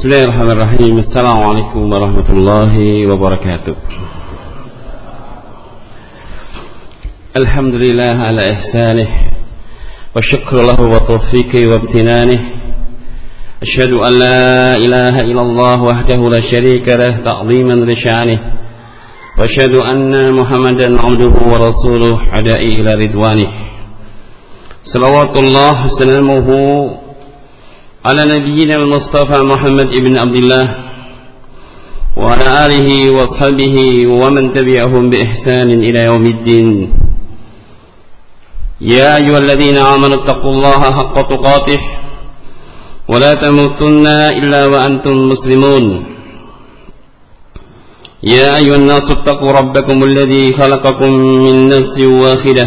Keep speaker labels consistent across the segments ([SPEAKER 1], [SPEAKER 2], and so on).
[SPEAKER 1] بسم الله الرحمن الرحيم السلام عليكم ورحمة الله وبركاته الحمد لله على إحسانه والشكر له وتوفيقه وامتنانه أشهد أن لا إله إلا الله وحده لا شريك له تعظيما لشانه وأشهد أن محمدا عبده ورسوله عدائي إلى رضوانه صلوات الله وسلامه على نبينا المصطفى محمد بن عبد الله وعلى آله وصحبه ومن تبعهم بإحسان إلى يوم الدين. يا أيها الذين آمنوا اتقوا الله حق تقاته ولا تموتن إلا وأنتم مسلمون. يا أيها الناس اتقوا ربكم الذي خلقكم من نفس واحدة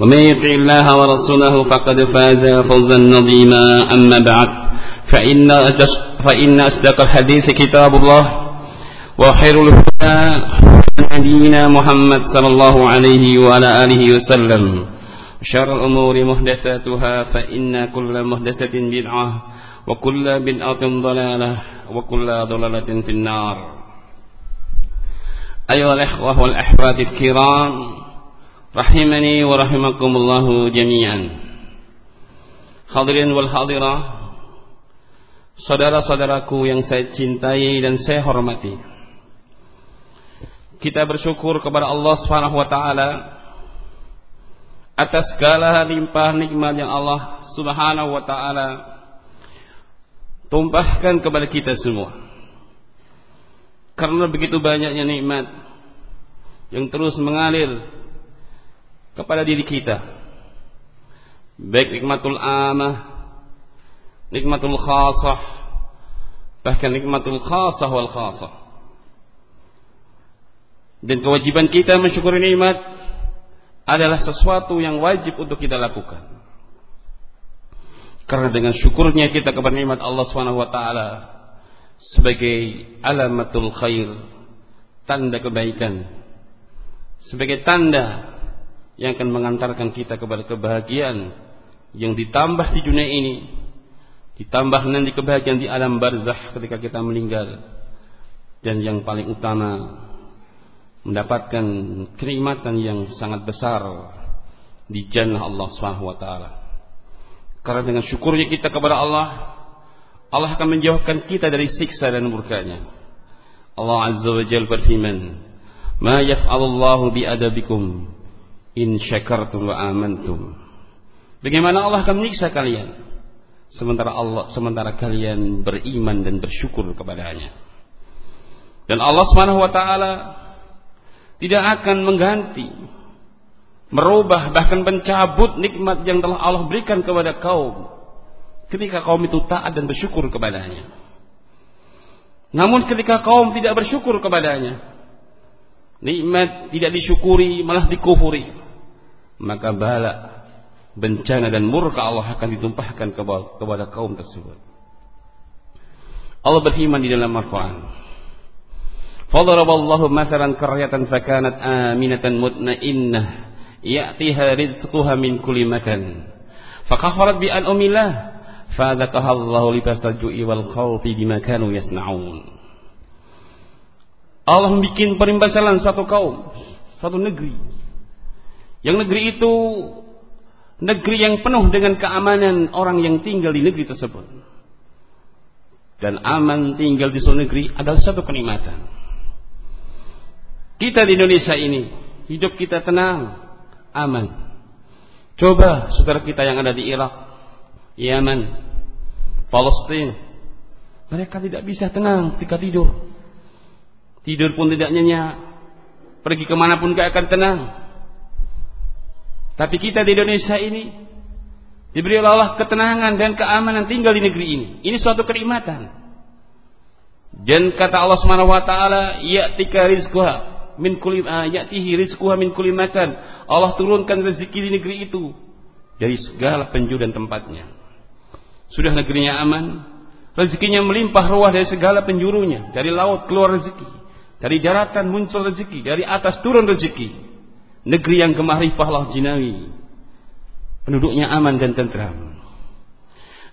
[SPEAKER 1] ومن يطع الله ورسوله فقد فاز فوزا عظيما. أما بعد فإن فإن أصدق الحديث كتاب الله وخير الهدى نبينا محمد صلى الله عليه وعلى آله وسلم. شر الأمور محدثاتها فإن كل محدثة بدعة وكل بدعة ضلالة وكل ضلالة في النار. أيها الإخوة والأحباب الكرام Rahimani wa rahimakumullahu jami'an Hadirin wal hadirah Saudara-saudaraku yang saya cintai dan saya hormati Kita bersyukur kepada Allah Subhanahu wa taala atas segala limpah nikmat yang Allah Subhanahu wa taala tumpahkan kepada kita semua. Karena begitu banyaknya nikmat yang terus mengalir kepada diri kita. Baik nikmatul amah, nikmatul khasah, bahkan nikmatul khasah wal khasah. Dan kewajiban kita mensyukuri nikmat adalah sesuatu yang wajib untuk kita lakukan. Karena dengan syukurnya kita kepada nikmat Allah Subhanahu wa taala sebagai alamatul khair, tanda kebaikan, sebagai tanda yang akan mengantarkan kita kepada kebahagiaan yang ditambah di dunia ini, ditambah nanti kebahagiaan di alam barzakh ketika kita meninggal, dan yang paling utama mendapatkan kenikmatan yang sangat besar di jannah Allah taala. Karena dengan syukurnya kita kepada Allah, Allah akan menjauhkan kita dari siksa dan murkanya. Allah Azza wa Jalla berfirman, "Ma yaf'alullahu bi'adabikum in syakartum wa amantum." Bagaimana Allah akan menyiksa kalian sementara Allah sementara kalian beriman dan bersyukur kepadanya. Dan Allah Subhanahu wa taala tidak akan mengganti merubah bahkan mencabut nikmat yang telah Allah berikan kepada kaum ketika kaum itu taat dan bersyukur kepadanya. Namun ketika kaum tidak bersyukur kepadanya, nikmat tidak disyukuri malah dikufuri, maka bala bencana dan murka Allah akan ditumpahkan kepada kaum tersebut. Allah berfirman di dalam Al-Qur'an. Fadaraballahu masalan qaryatan fakanat aminatan mutmainnah ya'tiha rizquha min kulli makan. Fakafarat bi an'umillah fadzaqaha Allahu libasal ju'i wal khawfi bima kanu yasna'un. Allah membuat perimbasalan satu kaum, satu negeri yang negeri itu negeri yang penuh dengan keamanan orang yang tinggal di negeri tersebut. Dan aman tinggal di suatu negeri adalah satu kenikmatan. Kita di Indonesia ini hidup kita tenang, aman. Coba saudara kita yang ada di Irak, Yaman, Palestina, mereka tidak bisa tenang ketika tidur. Tidur pun tidak nyenyak, pergi ke mana pun gak akan tenang. Tapi kita di Indonesia ini diberi Allah ketenangan dan keamanan tinggal di negeri ini. Ini suatu kenikmatan. Dan kata Allah Subhanahu wa taala, "Ya'tika rizquha min kulli ayatihi rizquha min kulli makan. Allah turunkan rezeki di negeri itu dari segala penjuru dan tempatnya. Sudah negerinya aman, rezekinya melimpah ruah dari segala penjurunya, dari laut keluar rezeki, dari daratan muncul rezeki, dari atas turun rezeki. Negeri yang kemarifah Allah jinawi. Penduduknya aman dan tentram.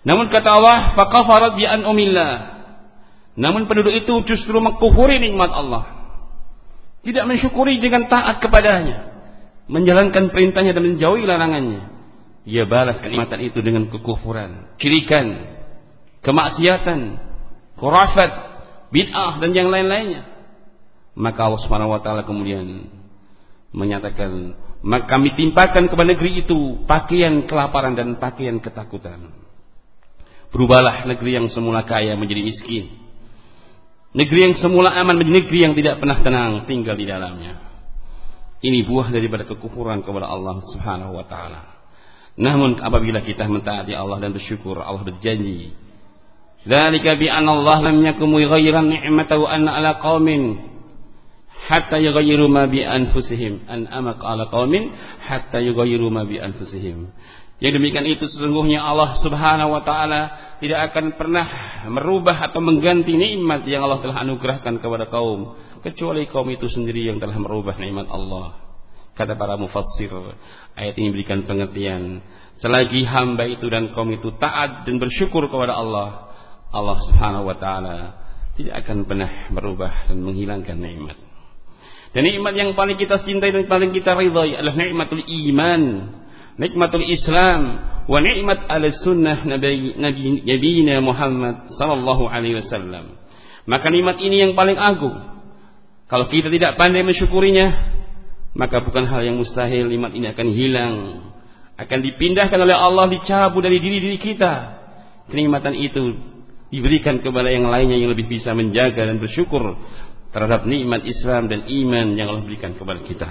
[SPEAKER 1] Namun kata Allah, faqafarat bi an umillah. Namun penduduk itu justru mengkufuri nikmat Allah tidak mensyukuri dengan taat kepadanya, menjalankan perintahnya dan menjauhi larangannya. Ia balas kenikmatan itu dengan kekufuran, kirikan, kemaksiatan, khurafat, bid'ah dan yang lain-lainnya. Maka Allah Subhanahu wa taala kemudian menyatakan, maka kami timpakan kepada negeri itu pakaian kelaparan dan pakaian ketakutan. Berubahlah negeri yang semula kaya menjadi miskin Negeri yang semula aman menjadi negeri yang tidak pernah tenang tinggal di dalamnya. Ini buah daripada kekufuran kepada Allah Subhanahu wa taala. Namun apabila kita mentaati Allah dan bersyukur, Allah berjanji, "Dzalika bi anna Allah lam yakum yughayyiran ni'matahu anna ala qaumin hatta yughayyiru ma bi anfusihim an amak ala qaumin hatta yughayyiru ma bi anfusihim." Yang demikian itu sesungguhnya Allah Subhanahu wa taala tidak akan pernah merubah atau mengganti nikmat yang Allah telah anugerahkan kepada kaum kecuali kaum itu sendiri yang telah merubah nikmat Allah. Kata para mufassir, ayat ini memberikan pengertian selagi hamba itu dan kaum itu taat dan bersyukur kepada Allah, Allah Subhanahu wa taala tidak akan pernah merubah dan menghilangkan nikmat. Dan nikmat yang paling kita cintai dan paling kita ridhai adalah nikmatul iman nikmatul Islam wa nikmat al sunnah Nabi Nabi Nabi Muhammad sallallahu alaihi wasallam. Maka nikmat ini yang paling agung. Kalau kita tidak pandai mensyukurinya, maka bukan hal yang mustahil nikmat ini akan hilang, akan dipindahkan oleh Allah dicabut dari diri-diri kita. Kenikmatan itu diberikan kepada yang lainnya yang lebih bisa menjaga dan bersyukur terhadap nikmat Islam dan iman yang Allah berikan kepada kita.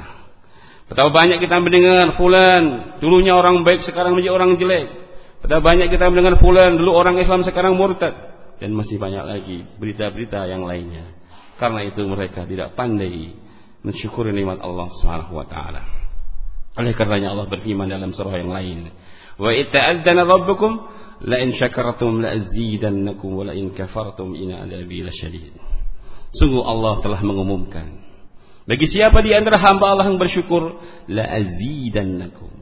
[SPEAKER 1] Betapa banyak kita mendengar fulan, dulunya orang baik sekarang menjadi orang jelek. Betapa banyak kita mendengar fulan, dulu orang Islam sekarang murtad. Dan masih banyak lagi berita-berita yang lainnya. Karena itu mereka tidak pandai mensyukuri nikmat Allah Subhanahu wa taala. Oleh karenanya Allah berfirman dalam surah yang lain, "Wa ita'adzana rabbukum la in syakartum la azidannakum wa la in kafartum inna adabi lasyadid." Sungguh Allah telah mengumumkan bagi siapa di antara hamba Allah yang bersyukur, la azidannakum.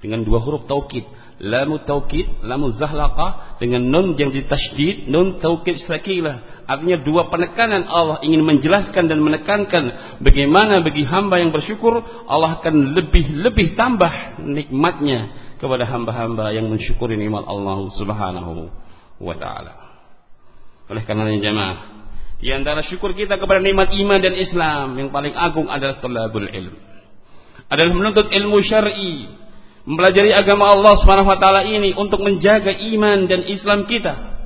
[SPEAKER 1] Dengan dua huruf taukid, lamu taukid, lamu zahlaqa dengan nun yang ditasydid, nun taukid sakilah. Artinya dua penekanan Allah ingin menjelaskan dan menekankan bagaimana bagi hamba yang bersyukur Allah akan lebih-lebih tambah nikmatnya kepada hamba-hamba yang mensyukuri nikmat Allah Subhanahu wa taala. Oleh karena jemaah di antara syukur kita kepada nikmat iman dan Islam yang paling agung adalah tolabul ilm. Adalah menuntut ilmu syar'i, mempelajari agama Allah Subhanahu wa taala ini untuk menjaga iman dan Islam kita.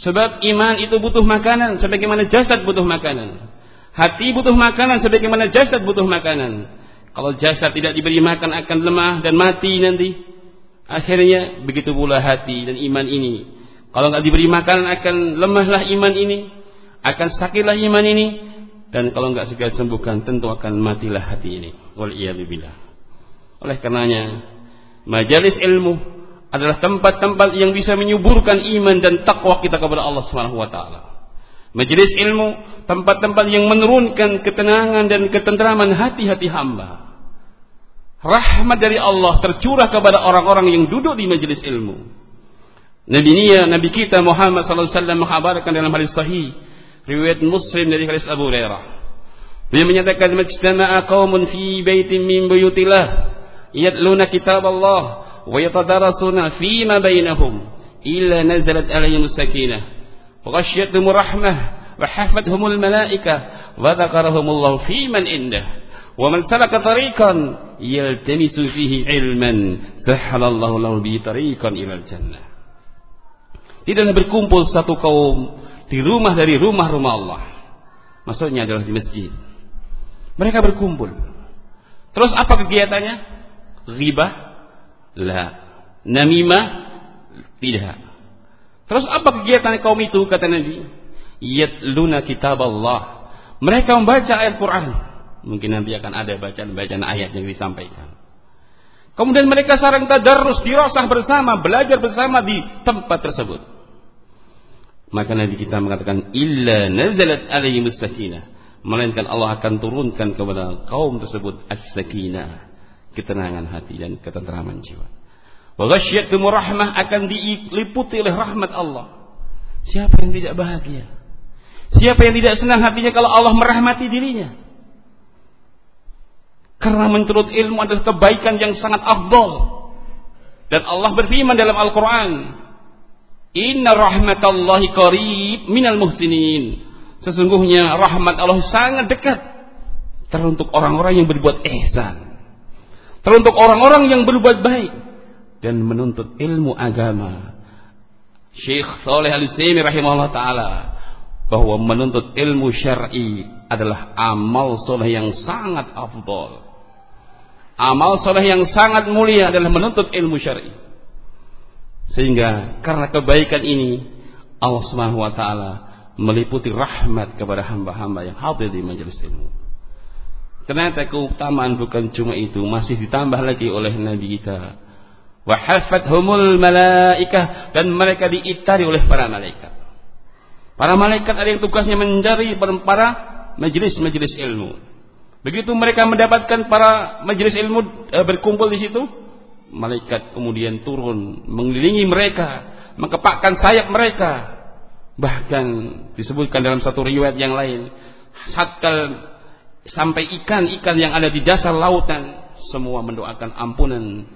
[SPEAKER 1] Sebab iman itu butuh makanan sebagaimana jasad butuh makanan. Hati butuh makanan sebagaimana jasad butuh makanan. Kalau jasad tidak diberi makan akan lemah dan mati nanti. Akhirnya begitu pula hati dan iman ini. Kalau nggak diberi makanan akan lemahlah iman ini akan sakitlah iman ini. Dan kalau enggak segera sembuhkan tentu akan matilah hati ini. Wal billah. Oleh karenanya majelis ilmu adalah tempat-tempat yang bisa menyuburkan iman dan takwa kita kepada Allah Subhanahu wa taala. Majelis ilmu tempat-tempat yang menurunkan ketenangan dan ketentraman hati-hati hamba. Rahmat dari Allah tercurah kepada orang-orang yang duduk di majelis ilmu. Nabi Nia, Nabi kita Muhammad sallallahu alaihi wasallam menghabarkan dalam hadis sahih riwayat Muslim dari hadis Abu Hurairah. Dia menyatakan majtama'a qaumun fi baitin min buyutillah yatluna kitab Allah wa yatadarasuna fi ma bainahum illa nazalat alaihim sakinah wa ghashiyatuhum rahmah wa hafathum al malaika wa dzakarahum Allah fi man indah wa man salaka tariqan yaltamisu fihi ilman sahhalallahu lahu bi ila al jannah Tidaklah berkumpul satu kaum di rumah dari rumah-rumah Allah. Maksudnya adalah di masjid. Mereka berkumpul. Terus apa kegiatannya? Ghibah? La. Namimah? Tidak. Terus apa kegiatan kaum itu kata Nabi? Yatluna kitab Allah. Mereka membaca ayat Quran. mungkin nanti akan ada bacaan-bacaan ayat yang disampaikan. Kemudian mereka sarang tadarus, dirosah bersama, belajar bersama di tempat tersebut. Maka Nabi kita mengatakan illa nazalat alaihi sakinah. Melainkan Allah akan turunkan kepada kaum tersebut as-sakinah, ketenangan hati dan ketenteraman jiwa. Wa rahmah akan diliputi oleh rahmat Allah. Siapa yang tidak bahagia? Siapa yang tidak senang hatinya kalau Allah merahmati dirinya? Karena menurut ilmu adalah kebaikan yang sangat afdol. Dan Allah berfirman dalam Al-Quran. Inna rahmatallahi qarib minal muhsinin. Sesungguhnya rahmat Allah sangat dekat. Teruntuk orang-orang yang berbuat ihsan. Teruntuk orang-orang yang berbuat baik. Dan menuntut ilmu agama. Syekh Saleh Al-Utsaimin rahimahullah taala bahwa menuntut ilmu syar'i adalah amal soleh yang sangat afdol amal soleh yang sangat mulia adalah menuntut ilmu syar'i. Sehingga karena kebaikan ini Allah Subhanahu wa taala meliputi rahmat kepada hamba-hamba yang hadir di majelis ilmu. Ternyata keutamaan bukan cuma itu, masih ditambah lagi oleh Nabi kita. Wa humul malaikah dan mereka diitari oleh para malaikat. Para malaikat ada yang tugasnya mencari para majelis-majelis ilmu. Begitu mereka mendapatkan para majelis ilmu e, berkumpul di situ, malaikat kemudian turun mengelilingi mereka, mengepakkan sayap mereka. Bahkan disebutkan dalam satu riwayat yang lain, satkal sampai ikan-ikan yang ada di dasar lautan semua mendoakan ampunan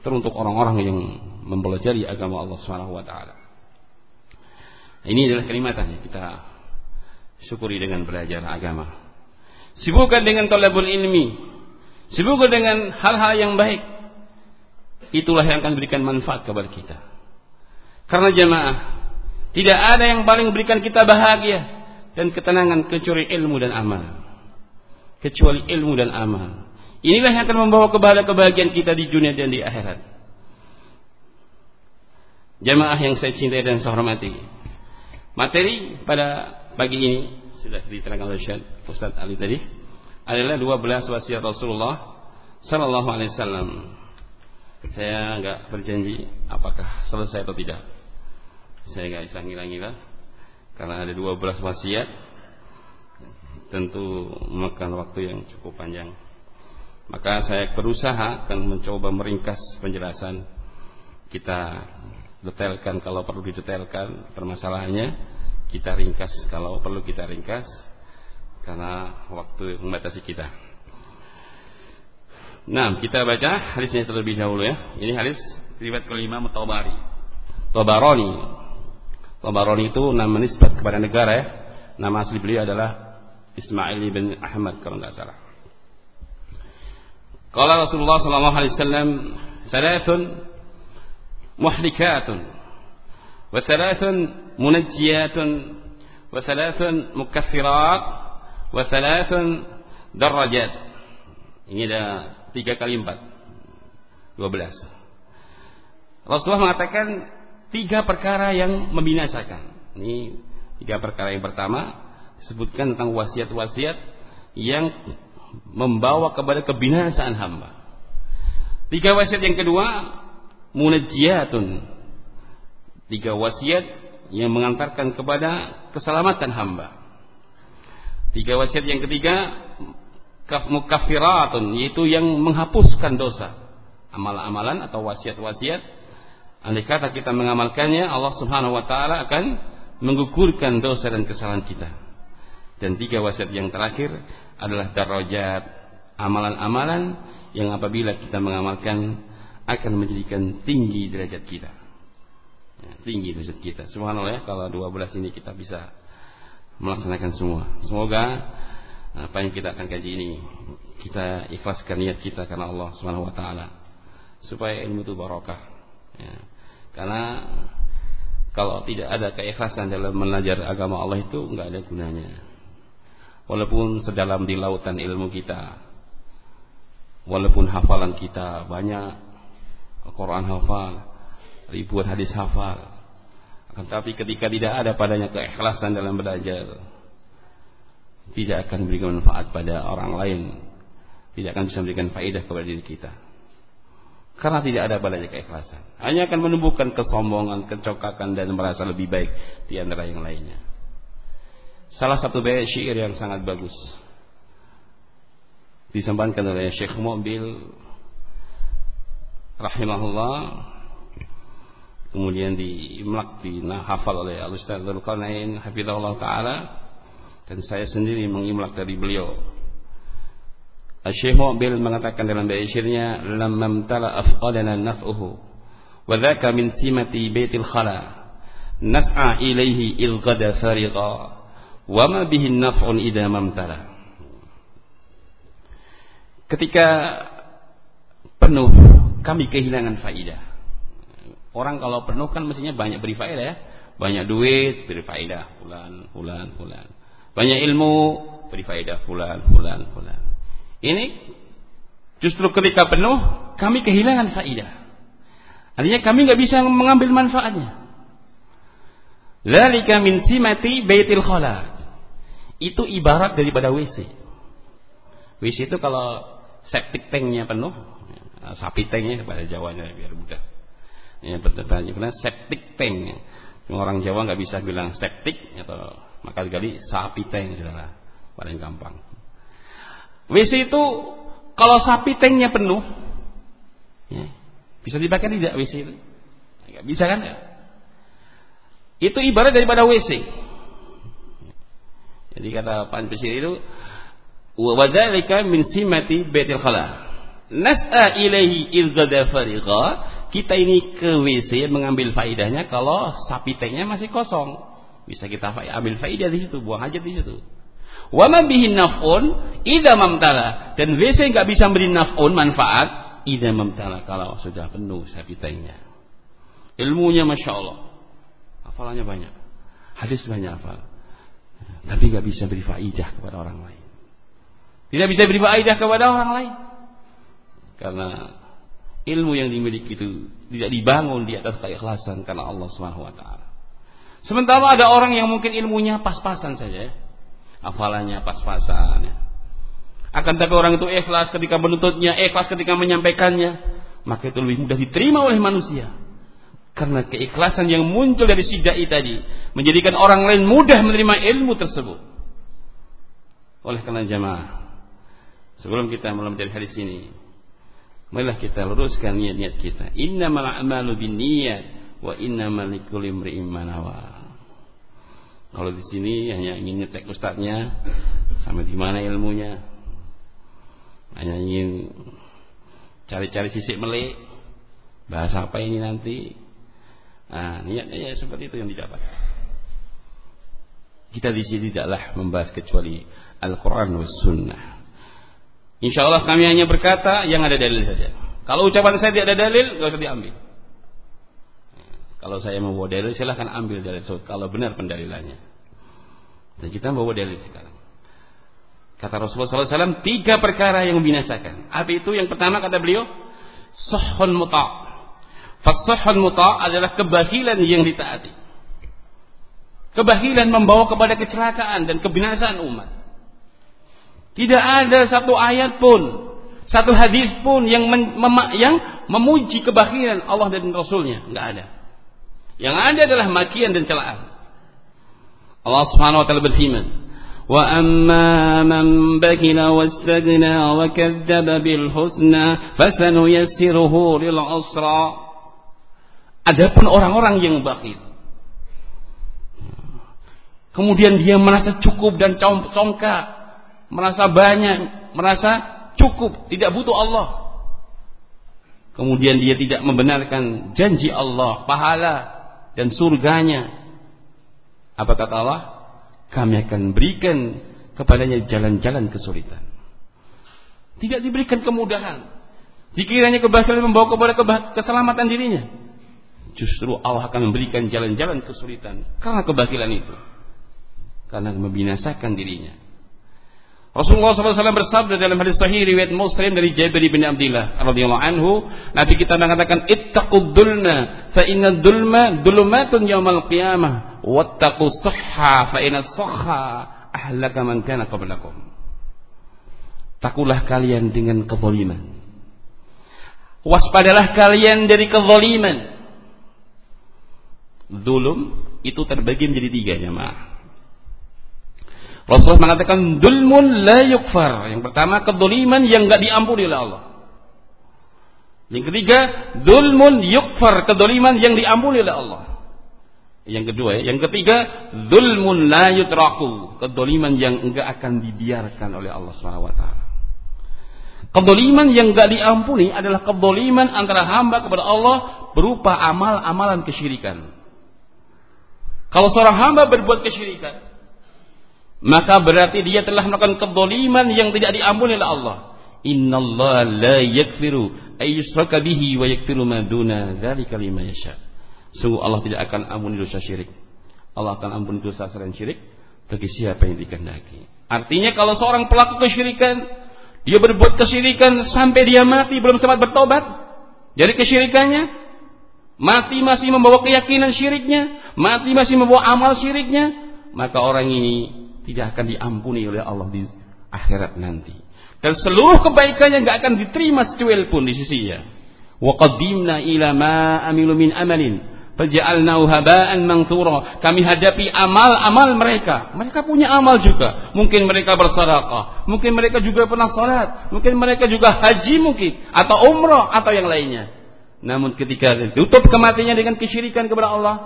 [SPEAKER 1] teruntuk orang-orang yang mempelajari agama Allah Subhanahu wa taala. Ini adalah kalimatnya kita syukuri dengan belajar agama. Sibukkan dengan tolabul ilmi. Sibukkan dengan hal-hal yang baik. Itulah yang akan berikan manfaat kepada kita. Karena jemaah, tidak ada yang paling berikan kita bahagia dan ketenangan kecuali ilmu dan amal. Kecuali ilmu dan amal. Inilah yang akan membawa kebahagiaan kebahagiaan kita di dunia dan di akhirat. Jemaah yang saya cintai dan saya hormati. Materi pada pagi ini sudah diterangkan oleh Syed Ustaz Ali tadi adalah 12 wasiat Rasulullah sallallahu alaihi wasallam. Saya enggak berjanji apakah selesai atau tidak. Saya enggak bisa ngilang-ngilang karena ada 12 wasiat tentu memakan waktu yang cukup panjang. Maka saya berusaha akan mencoba meringkas penjelasan kita detailkan kalau perlu didetailkan permasalahannya kita ringkas kalau perlu kita ringkas karena waktu membatasi kita. Nah, kita baca hadisnya terlebih dahulu ya. Ini hadis riwayat kelima Mutawari. Tabaroni. Tabaroni itu nama nisbat kepada negara ya. Nama asli beliau adalah Ismail bin Ahmad kalau nggak salah. Kalau Rasulullah sallallahu alaihi wasallam salatun muhlikatun wa salatun munajjiyatun wa salatun mukaffirat wa salatun darajat. Ini ada tiga kali empat. Dua belas. Rasulullah mengatakan tiga perkara yang membinasakan. Ini tiga perkara yang pertama disebutkan tentang wasiat-wasiat yang membawa kepada kebinasaan hamba. Tiga wasiat yang kedua munajjiyatun tiga wasiat yang mengantarkan kepada keselamatan hamba. Tiga wasiat yang ketiga mukafiratun yaitu yang menghapuskan dosa. Amalan-amalan atau wasiat-wasiat andai kata kita mengamalkannya Allah Subhanahu wa taala akan menggugurkan dosa dan kesalahan kita. Dan tiga wasiat yang terakhir adalah darajat, amalan-amalan yang apabila kita mengamalkan akan menjadikan tinggi derajat kita ya, tinggi derajat kita. Subhanallah ya kalau 12 ini kita bisa melaksanakan semua. Semoga apa yang kita akan kaji ini kita ikhlaskan niat kita karena Allah Subhanahu wa taala supaya ilmu itu barokah. Ya. Karena kalau tidak ada keikhlasan dalam belajar agama Allah itu nggak ada gunanya. Walaupun sedalam di lautan ilmu kita, walaupun hafalan kita banyak, Al-Quran hafal, ribuan hadis hafal. Akan tapi ketika tidak ada padanya keikhlasan dalam belajar, tidak akan memberikan manfaat pada orang lain, tidak akan bisa memberikan faedah kepada diri kita. Karena tidak ada balanya keikhlasan. Hanya akan menumbuhkan kesombongan, kecokakan dan merasa lebih baik di antara yang lainnya. Salah satu bait syair yang sangat bagus disampaikan oleh Syekh Mobil rahimahullah kemudian diimlak hafal oleh Al Ustaz Dzulqarnain hafizahullah taala dan saya sendiri mengimlak dari beliau. Syekh Mu'bil mengatakan dalam syairnya lam tala afqadana naf'uhu wa dzaka min simati baitil khala nas'a ilaihi ilghada fariqa wa ma bihi naf'un idza mamtala ketika penuh kami kehilangan faidah orang kalau penuh kan mestinya banyak beri faedah ya. Banyak duit beri faedah fulan fulan fulan banyak ilmu beri faedah fulan, fulan, fulan. Ini justru ketika penuh kami kehilangan faedah. Artinya kami nggak bisa mengambil manfaatnya. Lalika min simati baitil khala. Itu ibarat daripada WC. WC itu kalau septic tanknya penuh, sapi tanknya pada Jawanya biar mudah. Ya betul septic tank. Orang Jawa nggak bisa bilang septic atau maka kali sapi tank saudara. Paling gampang. WC itu kalau sapi tanknya penuh ya, bisa dipakai tidak WC itu? Nggak bisa kan? Ya itu ibarat daripada WC jadi kata Pan Pesir itu wadzalika min simati baitil khala. Nas'a ilaihi ilzada fariqa kita ini ke WC mengambil faidahnya kalau sapi tanknya masih kosong bisa kita ambil faidah di situ, buang hajat di situ. Wa ma bihi naf'un idza mamtala dan WC nggak bisa beri naf'un manfaat idza mamtala kalau sudah penuh sabitainya. Ilmunya masya Allah, hafalannya banyak, hadis banyak hafal, tapi nggak bisa beri faidah kepada orang lain. Tidak bisa beri faidah kepada orang lain karena ilmu yang dimiliki itu tidak dibangun di atas keikhlasan karena Allah Subhanahu. Sementara ada orang yang mungkin ilmunya pas-pasan saja, hafalannya pas-pasan. Akan tapi orang itu ikhlas ketika menuntutnya, ikhlas ketika menyampaikannya, maka itu lebih mudah diterima oleh manusia. Karena keikhlasan yang muncul dari sidai tadi menjadikan orang lain mudah menerima ilmu tersebut. Oleh karena jamaah, sebelum kita mulai mencari hadis ini, marilah kita luruskan niat-niat kita. Innamal a'malu binniyat wa inna likulli imri'in manawa. Kalau di sini hanya ingin nyetek ustadznya sampai di mana ilmunya. Hanya ingin cari-cari sisik melik. Bahasa apa ini nanti? Nah, niatnya ya seperti itu yang didapat. Kita di sini tidaklah membahas kecuali Al-Quran was Sunnah. Insya Allah kami hanya berkata yang ada dalil saja. Kalau ucapan saya tidak ada dalil, nggak usah diambil. Kalau saya membawa dalil silahkan ambil dalil so, kalau benar pendalilannya. Dan kita membawa dalil sekarang. Kata Rasulullah SAW tiga perkara yang membinasakan. Apa itu? Yang pertama kata beliau, sohon muta. Fasohon muta adalah kebahilan yang ditaati. Kebahilan membawa kepada kecelakaan dan kebinasaan umat. Tidak ada satu ayat pun, satu hadis pun yang, mem yang memuji kebahilan Allah dan Rasulnya. Enggak ada. Yang ada adalah makian dan celaan. Allah Subhanahu wa taala berfirman, "Wa amma man bakila wastaghna wa kadzdzaba bil husna fasanuyassiruhu lil usra." Adapun orang-orang yang bakhil Kemudian dia merasa cukup dan congkak, merasa banyak, merasa cukup, tidak butuh Allah. Kemudian dia tidak membenarkan janji Allah, pahala dan surganya. Apa kata Allah? Kami akan berikan kepadanya jalan-jalan kesulitan. Tidak diberikan kemudahan. Dikiranya kebahagiaan membawa kepada keselamatan dirinya. Justru Allah akan memberikan jalan-jalan kesulitan karena kebahagiaan itu. Karena membinasakan dirinya. Rasulullah SAW bersabda dalam hadis sahih riwayat Muslim dari Jabir bin Abdullah radhiyallahu anhu, Nabi kita mengatakan ittaqud dulma fa inna dulma dulumatun yaumal qiyamah wattaqu sahha fa inna sahha ahlaka man kana qablakum. Takulah kalian dengan kezaliman. Waspadalah kalian dari kezaliman. Zulum itu terbagi menjadi tiga jemaah. Rasulullah mengatakan dulmun la yukfar. Yang pertama kezaliman yang enggak diampuni oleh Allah. Yang ketiga, dulmun yukfar, kedoliman yang diampuni oleh Allah. Yang kedua, ya. yang ketiga, dulmun la yutraku, kedoliman yang enggak akan dibiarkan oleh Allah SWT. Kedoliman yang enggak diampuni adalah kedoliman antara hamba kepada Allah berupa amal-amalan kesyirikan. Kalau seorang hamba berbuat kesyirikan, maka berarti dia telah melakukan kedoliman yang tidak diampuni oleh Allah. Innallaha la yakfiru ayyusraka bihi wa yakfiru ma duna dzalika liman yasha. Sungguh Allah tidak akan ampuni dosa syirik. Allah akan ampuni dosa selain syirik bagi siapa yang dikehendaki. Artinya kalau seorang pelaku kesyirikan dia berbuat kesyirikan sampai dia mati belum sempat bertobat dari kesyirikannya, mati masih membawa keyakinan syiriknya, mati masih membawa amal syiriknya, maka orang ini tidak akan diampuni oleh Allah di akhirat nanti. Dan seluruh kebaikannya nggak akan diterima secuil pun di sisinya. Wa qadimna ila ma amilu min amalin faj'alnahu haba'an. Kami hadapi amal-amal mereka. Mereka punya amal juga. Mungkin mereka bersedekah, mungkin mereka juga pernah salat, mungkin mereka juga haji mungkin atau umrah atau yang lainnya. Namun ketika tutup kematiannya dengan kesyirikan kepada Allah,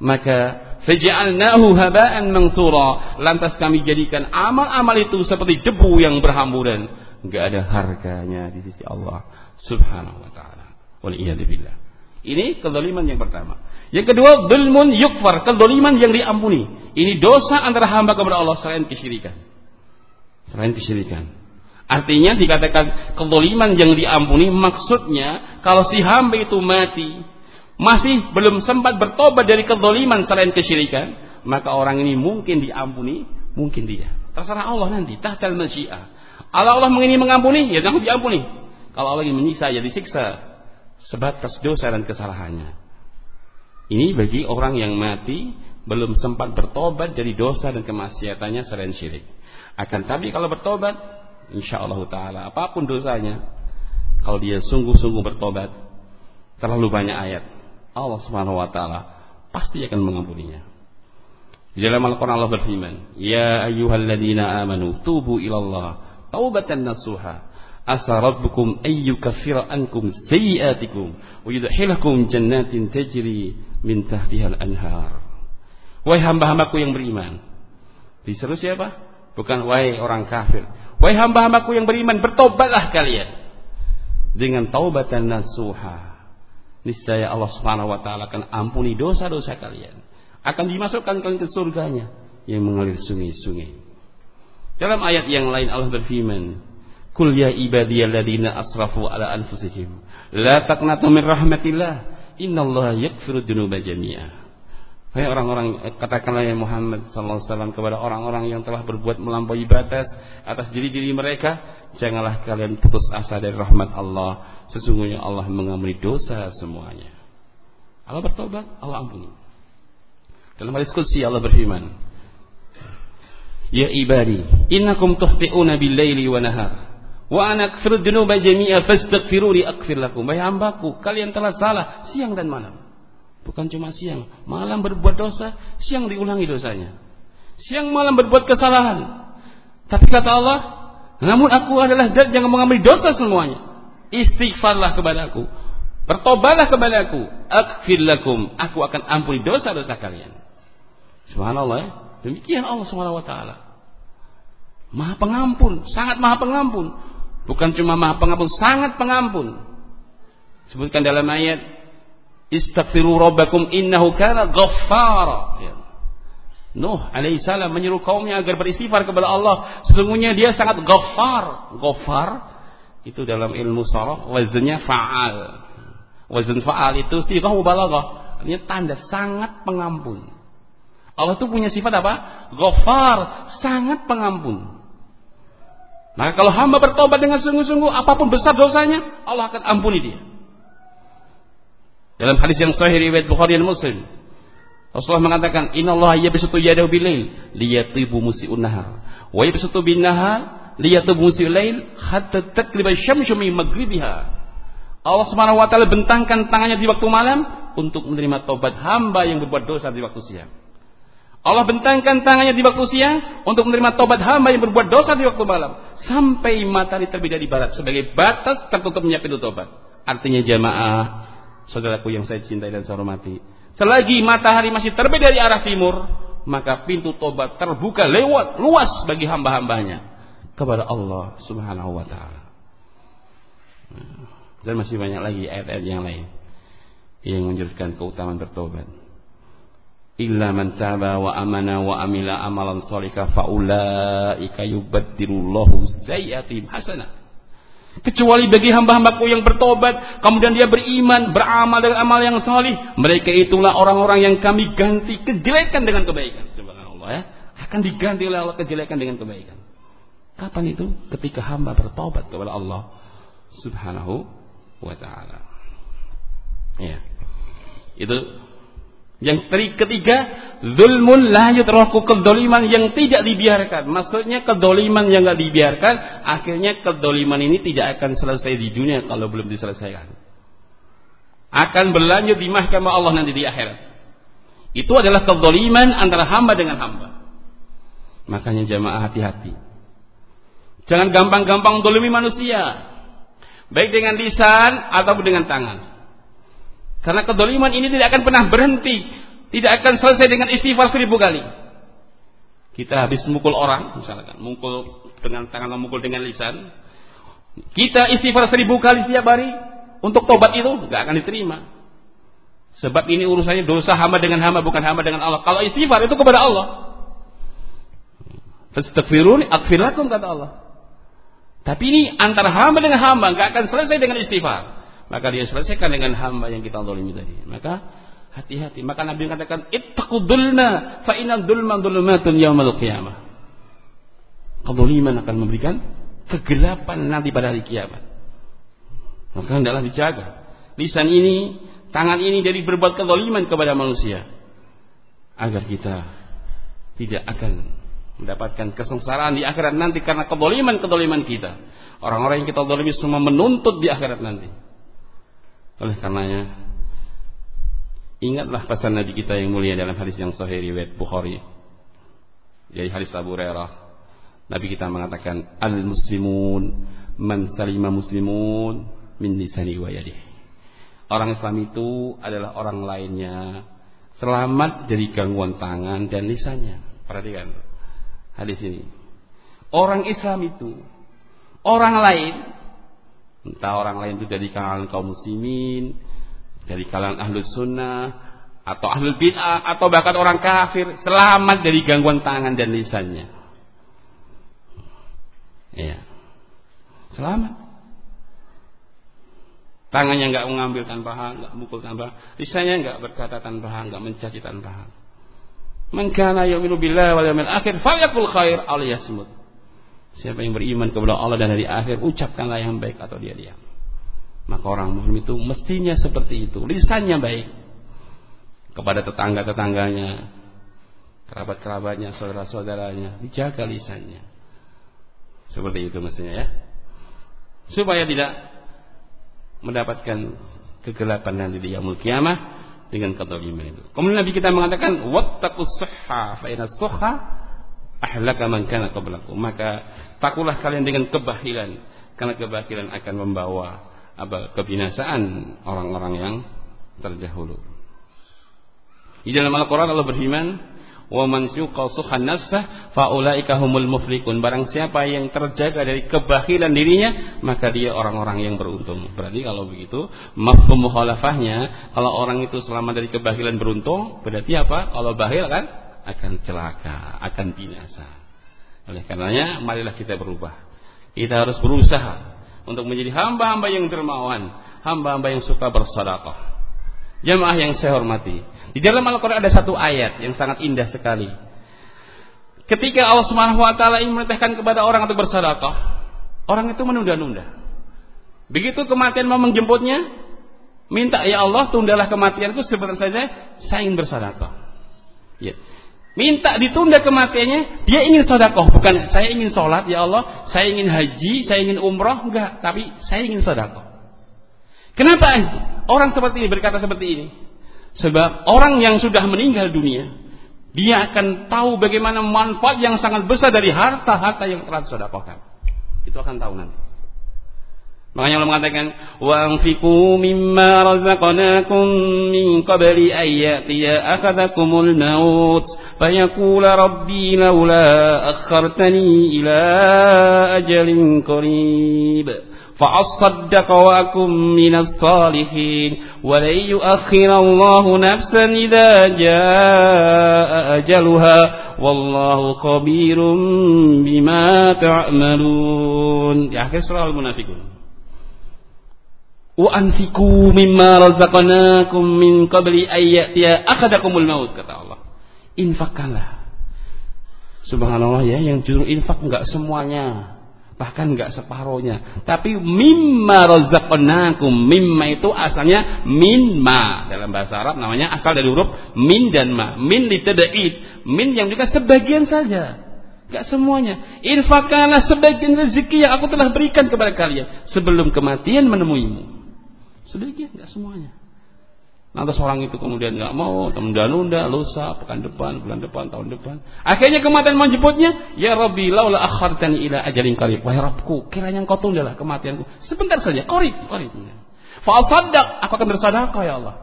[SPEAKER 1] maka faj'alnahu haba'an mansura. Lantas kami jadikan amal-amal itu seperti debu yang berhamburan enggak ada harganya di sisi Allah subhanahu wa taala. Wal billah. Ini kezaliman yang pertama. Yang kedua zulmun yukfar. Kezaliman yang diampuni. Ini dosa antara hamba kepada Allah selain kesyirikan. Selain kesyirikan. Artinya dikatakan kezaliman yang diampuni maksudnya kalau si hamba itu mati masih belum sempat bertobat dari kezaliman selain kesyirikan, maka orang ini mungkin diampuni, mungkin dia. Terserah Allah nanti, tahtal masyiah. Allah Allah ingin mengampuni, ya jangan diampuni. Kalau Allah ingin menyiksa, ya disiksa. Sebatas dosa dan kesalahannya. Ini bagi orang yang mati belum sempat bertobat dari dosa dan kemaksiatannya selain syirik. Akan tapi kalau bertobat, insya Allah Taala apa pun dosanya, kalau dia sungguh-sungguh bertobat, terlalu banyak ayat Allah Subhanahu wa taala pasti akan mengampuninya. Di dalam Al-Qur'an Allah berfirman, "Ya ayyuhalladzina amanu tubu ilallah taubatan nasuha." Asa rabbukum ayyukaffira ankum sayyi'atikum wa yudkhilakum jannatin tajri min tahtiha al-anhar. Wahai hamba-hambaku yang beriman. Diseru siapa? Bukan wahai orang kafir. Wahai hamba-hambaku yang beriman, bertobatlah kalian dengan taubatan nasuha niscaya Allah Subhanahu wa taala akan ampuni dosa-dosa kalian. Akan dimasukkan kalian ke surganya yang mengalir sungai-sungai. Dalam ayat yang lain Allah berfirman, "Kul ya ibadiyalladzina asrafu ala anfusihim, la taqnatu min rahmatillah, innallaha yaghfiru dzunuba jami'a." Hai orang-orang katakanlah ya Muhammad sallallahu alaihi wasallam kepada orang-orang yang telah berbuat melampaui batas atas diri-diri mereka, janganlah kalian putus asa dari rahmat Allah Sesungguhnya Allah mengampuni dosa semuanya. Allah bertobat, Allah ampuni. Dalam hadis qudsi Allah berfirman, Ya ibadi, innakum tuhti'una bil-laili wa nahar. Wa ana aghfiru dzunuba jami'a fastaghfiruni aghfir lakum. Wahai hambaku, kalian telah salah siang dan malam. Bukan cuma siang, malam berbuat dosa, siang diulangi dosanya. Siang malam berbuat kesalahan. Tapi kata Allah, namun aku adalah zat yang mengampuni dosa semuanya. Istighfarlah kepadaku bertobatlah kepadaku akfir lakum. Aku akan ampuni dosa-dosa kalian. Subhanallah ya. Demikian Allah subhanahu wa ta'ala. Maha pengampun sangat maha pengampun. Bukan cuma maha pengampun sangat pengampun. Sebutkan dalam ayat istaghfiru rabbakum innahu kana ghaffara. Ya. Nuh alaihissalam menyuruh kaumnya agar beristighfar kepada Allah. Sesungguhnya dia sangat ghaffar. Ghaffar itu dalam ilmu sorof wazannya faal. Wazan faal itu sifat mubalaghah. Artinya tanda sangat pengampun. Allah itu punya sifat apa? Ghafar sangat pengampun. Maka kalau hamba bertobat dengan sungguh-sungguh apa pun besar dosanya Allah akan ampuni dia dalam hadis yang sahih riwayat Bukhari dan Muslim Rasulullah mengatakan, "Inna Allah yabsutu yadahu bilail liyatibu musi'un nahar wa yabsutu bin nahar liyatibu musi'ul lail hatta takliba syamsu min maghribiha." Allah Subhanahu wa taala bentangkan tangannya di waktu malam untuk menerima tobat hamba yang berbuat dosa di waktu siang. Allah bentangkan tangannya di waktu siang untuk menerima tobat hamba yang berbuat dosa di waktu malam sampai matahari terbit dari barat sebagai batas tertutupnya pintu tobat. Artinya jamaah, saudaraku yang saya cintai dan saya hormati, Selagi matahari masih terbit dari arah timur, maka pintu tobat terbuka lewat luas bagi hamba-hambanya kepada Allah Subhanahu wa taala. Dan masih banyak lagi ayat-ayat yang lain yang menunjukkan keutamaan bertobat. Illa man taba wa amana wa amila amalan salihah faulaika yubaddilullahu sayyi'atihim hasanah kecuali bagi hamba-hambaku yang bertobat kemudian dia beriman beramal dengan amal yang salih mereka itulah orang-orang yang kami ganti kejelekan dengan kebaikan. Subhanallah ya. Akan diganti oleh Allah kejelekan dengan kebaikan. Kapan itu? Ketika hamba bertobat kepada Allah subhanahu wa taala. Ya. Itu yang ketiga, zulmun la yutraku kedoliman yang tidak dibiarkan. Maksudnya kedoliman yang tidak dibiarkan, akhirnya kedoliman ini tidak akan selesai di dunia kalau belum diselesaikan. Akan berlanjut di mahkamah Allah nanti di akhirat. Itu adalah kedoliman antara hamba dengan hamba. Makanya jamaah hati-hati. Jangan gampang-gampang dolimi manusia. Baik dengan lisan ataupun dengan tangan. Karena kedoliman ini tidak akan pernah berhenti. Tidak akan selesai dengan istighfar seribu kali. Kita habis mukul orang, misalkan. Mukul dengan tangan, memukul dengan lisan. Kita istighfar seribu kali setiap hari. Untuk tobat itu, nggak akan diterima. Sebab ini urusannya dosa hamba dengan hamba, bukan hamba dengan Allah. Kalau istighfar itu kepada Allah. Fastaghfiruni akfir kata Allah. Tapi ini antara hamba dengan hamba nggak akan selesai dengan istighfar maka dia selesaikan dengan hamba yang kita zalimi tadi. Maka hati-hati. Maka Nabi mengatakan, "Ittaqu fa inna dzulma dzulumatun yaumil qiyamah." Kezaliman akan memberikan kegelapan nanti pada hari kiamat. Maka hendaklah dijaga. Lisan ini, tangan ini dari berbuat kezaliman kepada manusia. Agar kita tidak akan mendapatkan kesengsaraan di akhirat nanti karena kezaliman-kezaliman kita. Orang-orang yang kita zalimi semua menuntut di akhirat nanti. Oleh karenanya ingatlah pesan Nabi kita yang mulia dalam hadis yang sahih riwayat Bukhari. Dari hadis Abu Hurairah, Nabi kita mengatakan al muslimun man salima muslimun min lisani wa yadihi. Orang Islam itu adalah orang lainnya selamat dari gangguan tangan dan lisannya. Perhatikan hadis ini. Orang Islam itu orang lain Entah orang lain itu dari kalangan kaum muslimin, dari kalangan ahlus sunnah, atau ahlul bid'ah, atau bahkan orang kafir, selamat dari gangguan tangan dan lisannya. Ya. Selamat. Tangannya nggak mengambil tanpa hak, nggak mukul tanpa hak. Lisannya nggak berkata tanpa hak, nggak mencaci tanpa hak. Man kana yu'minu billahi wal yawmil akhir falyakul khair al yasmut. Siapa yang beriman kepada Allah dan hari akhir, ucapkanlah yang baik atau dia diam. Maka orang muslim itu mestinya seperti itu. Lisannya baik. Kepada tetangga-tetangganya, kerabat-kerabatnya, saudara-saudaranya. Dijaga lisannya. Seperti itu mestinya ya. Supaya tidak mendapatkan kegelapan nanti di yaumul kiamah dengan kezaliman itu. Kemudian Nabi kita mengatakan wattaqus suhha fa inna suhha ahlaka man kana qablakum. Maka Takulah kalian dengan kebahilan karena kebahilan akan membawa apa kebinasaan orang-orang yang terdahulu. Di dalam Al-Qur'an Allah berfirman, "Wa man yuqa suhan nafsah fa ulaika humul muflihun." Barang siapa yang terjaga dari kebahilan dirinya, maka dia orang-orang yang beruntung. Berarti kalau begitu, mafhum mukhalafahnya, kalau orang itu selama dari kebahilan beruntung, berarti apa? Kalau bahil kan akan celaka, akan binasa. Oleh karenanya, marilah kita berubah. Kita harus berusaha untuk menjadi hamba-hamba yang dermawan, hamba-hamba yang suka bersedekah. Jemaah yang saya hormati, di dalam Al-Qur'an ada satu ayat yang sangat indah sekali. Ketika Allah Subhanahu wa taala ingin memerintahkan kepada orang untuk bersedekah, orang itu menunda-nunda. Begitu kematian mau menjemputnya, minta ya Allah tundalah kematianku sebentar saja saya ingin bersedekah. Ya. Minta ditunda kematiannya, dia ingin sodakoh. Bukan saya ingin sholat, ya Allah, saya ingin haji, saya ingin umroh, enggak. Tapi saya ingin sodakoh. Kenapa orang seperti ini berkata seperti ini? Sebab orang yang sudah meninggal dunia, dia akan tahu bagaimana manfaat yang sangat besar dari harta-harta yang telah disodakohkan. Itu akan tahu nanti. Makanya Allah mengatakan, "Wa mimma razaqnakum min qabli an ya'tiya akhadakumul maut, fayaqula rabbi laula akhartani ila ajalin qarib." فأصدق وأكن من الصالحين ولن يؤخر الله نفسا إذا جاء أجلها والله خبير بما تعملون akhir surah Al-Munafiqun wa anfiku mimma razaqnakum min qabli ayyatiya akhadakumul maut kata Allah. Infakkanlah. Subhanallah ya yang jujur infak enggak semuanya bahkan enggak separohnya tapi mimma razaqnakum mimma itu asalnya minma. Dalam bahasa Arab namanya asal dari huruf min dan ma. Min litada'id min yang juga sebagian saja. Gak semuanya. Infakkanlah sebagian rezeki yang aku telah berikan kepada kalian sebelum kematian menemuimu. Sedikit, nggak semuanya. Lantas orang itu kemudian nggak mau, tunda-nunda, lusa, pekan depan, bulan depan, tahun depan. Akhirnya kematian menjemputnya, ya Rabbi laula akhartani ila ajalin qarib. Wahai Rabbku, kiranya engkau tundalah kematianku. Sebentar saja, qarib, qarib. Fa aku akan bersedekah ya Allah.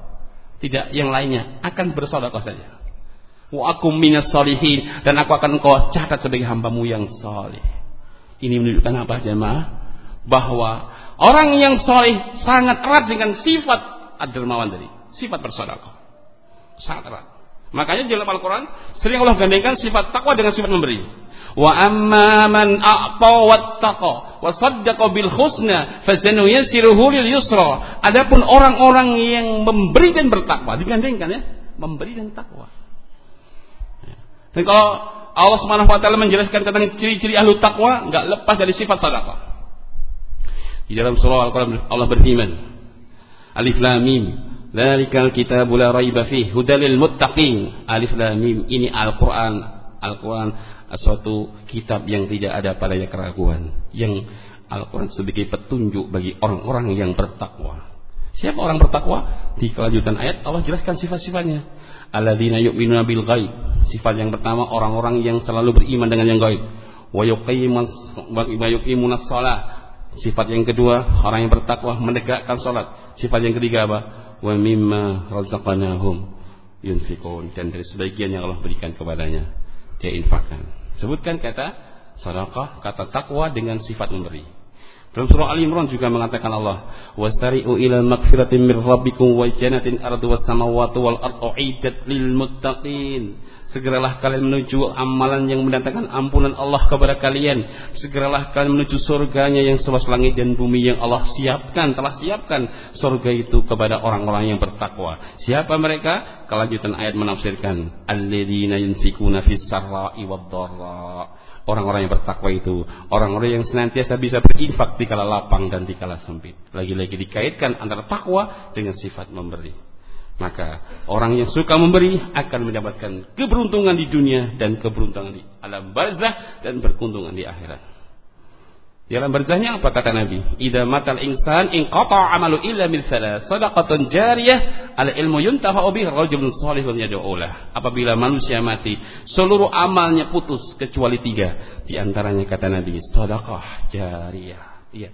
[SPEAKER 1] Tidak yang lainnya, akan bersedekah saja. Wa aku minas salihin dan aku akan engkau catat sebagai hambamu yang saleh. Ini menunjukkan apa jemaah? Bahwa Orang yang soleh sangat erat dengan sifat ad-dermawan tadi. Sifat bersedekah. Sangat erat. Makanya dalam Al-Quran sering Allah gandengkan sifat takwa dengan sifat memberi. Wa amma man a'ta wattaqa wa saddaqa bil husna fasanuyassiruhu lil yusra. Adapun orang-orang yang memberi dan bertakwa digandengkan ya, memberi dan takwa. Dan kalau Allah Subhanahu wa taala menjelaskan tentang ciri-ciri ahlu takwa, enggak lepas dari sifat sedekah. Di dalam surah Al-Quran Allah berfirman, Alif Lam Mim, Dzalikal kitabu la raiba fih hudalil muttaqin. Alif Lam Mim ini Al-Qur'an. Al-Qur'an suatu kitab yang tidak ada padanya keraguan. Yang Al-Quran sebagai petunjuk bagi orang-orang yang bertakwa. Siapa orang bertakwa? Di kelanjutan ayat Allah jelaskan sifat-sifatnya. Alladzina yu'minuna bil ghaib. Sifat yang pertama orang-orang yang selalu beriman dengan yang gaib. Wa yuqimunas shalah Sifat yang kedua, orang yang bertakwa menegakkan salat. Sifat yang ketiga apa? Wa mimma razaqnahum yunfikun dan dari sebagian yang Allah berikan kepadanya dia infakkan. Sebutkan kata sedekah, kata takwa dengan sifat memberi. Dalam surah Ali Imran juga mengatakan Allah, "Wastari'u ila magfiratin min rabbikum wa jannatin ardu was samawati wal ardu lil muttaqin." Segeralah kalian menuju amalan yang mendatangkan ampunan Allah kepada kalian. Segeralah kalian menuju surganya yang seluas langit dan bumi yang Allah siapkan, telah siapkan surga itu kepada orang-orang yang bertakwa. Siapa mereka? Kelanjutan ayat menafsirkan, "Alladzina yunfikuna fis sarra'i wad Orang-orang yang bertakwa itu orang-orang yang senantiasa bisa berinfak di kala lapang dan di kala sempit. Lagi-lagi dikaitkan antara takwa dengan sifat memberi. Maka orang yang suka memberi akan mendapatkan keberuntungan di dunia dan keberuntungan di alam barzah dan berkeuntungan di akhirat. Di alam barzahnya apa kata Nabi? Ida matal insan in qata amalu illa min salas sadaqatun jariyah al ilmu yuntafa bih rajulun salihun yad'ulah. Apabila manusia mati, seluruh amalnya putus kecuali tiga. Di antaranya kata Nabi, sedekah jariyah. Iya.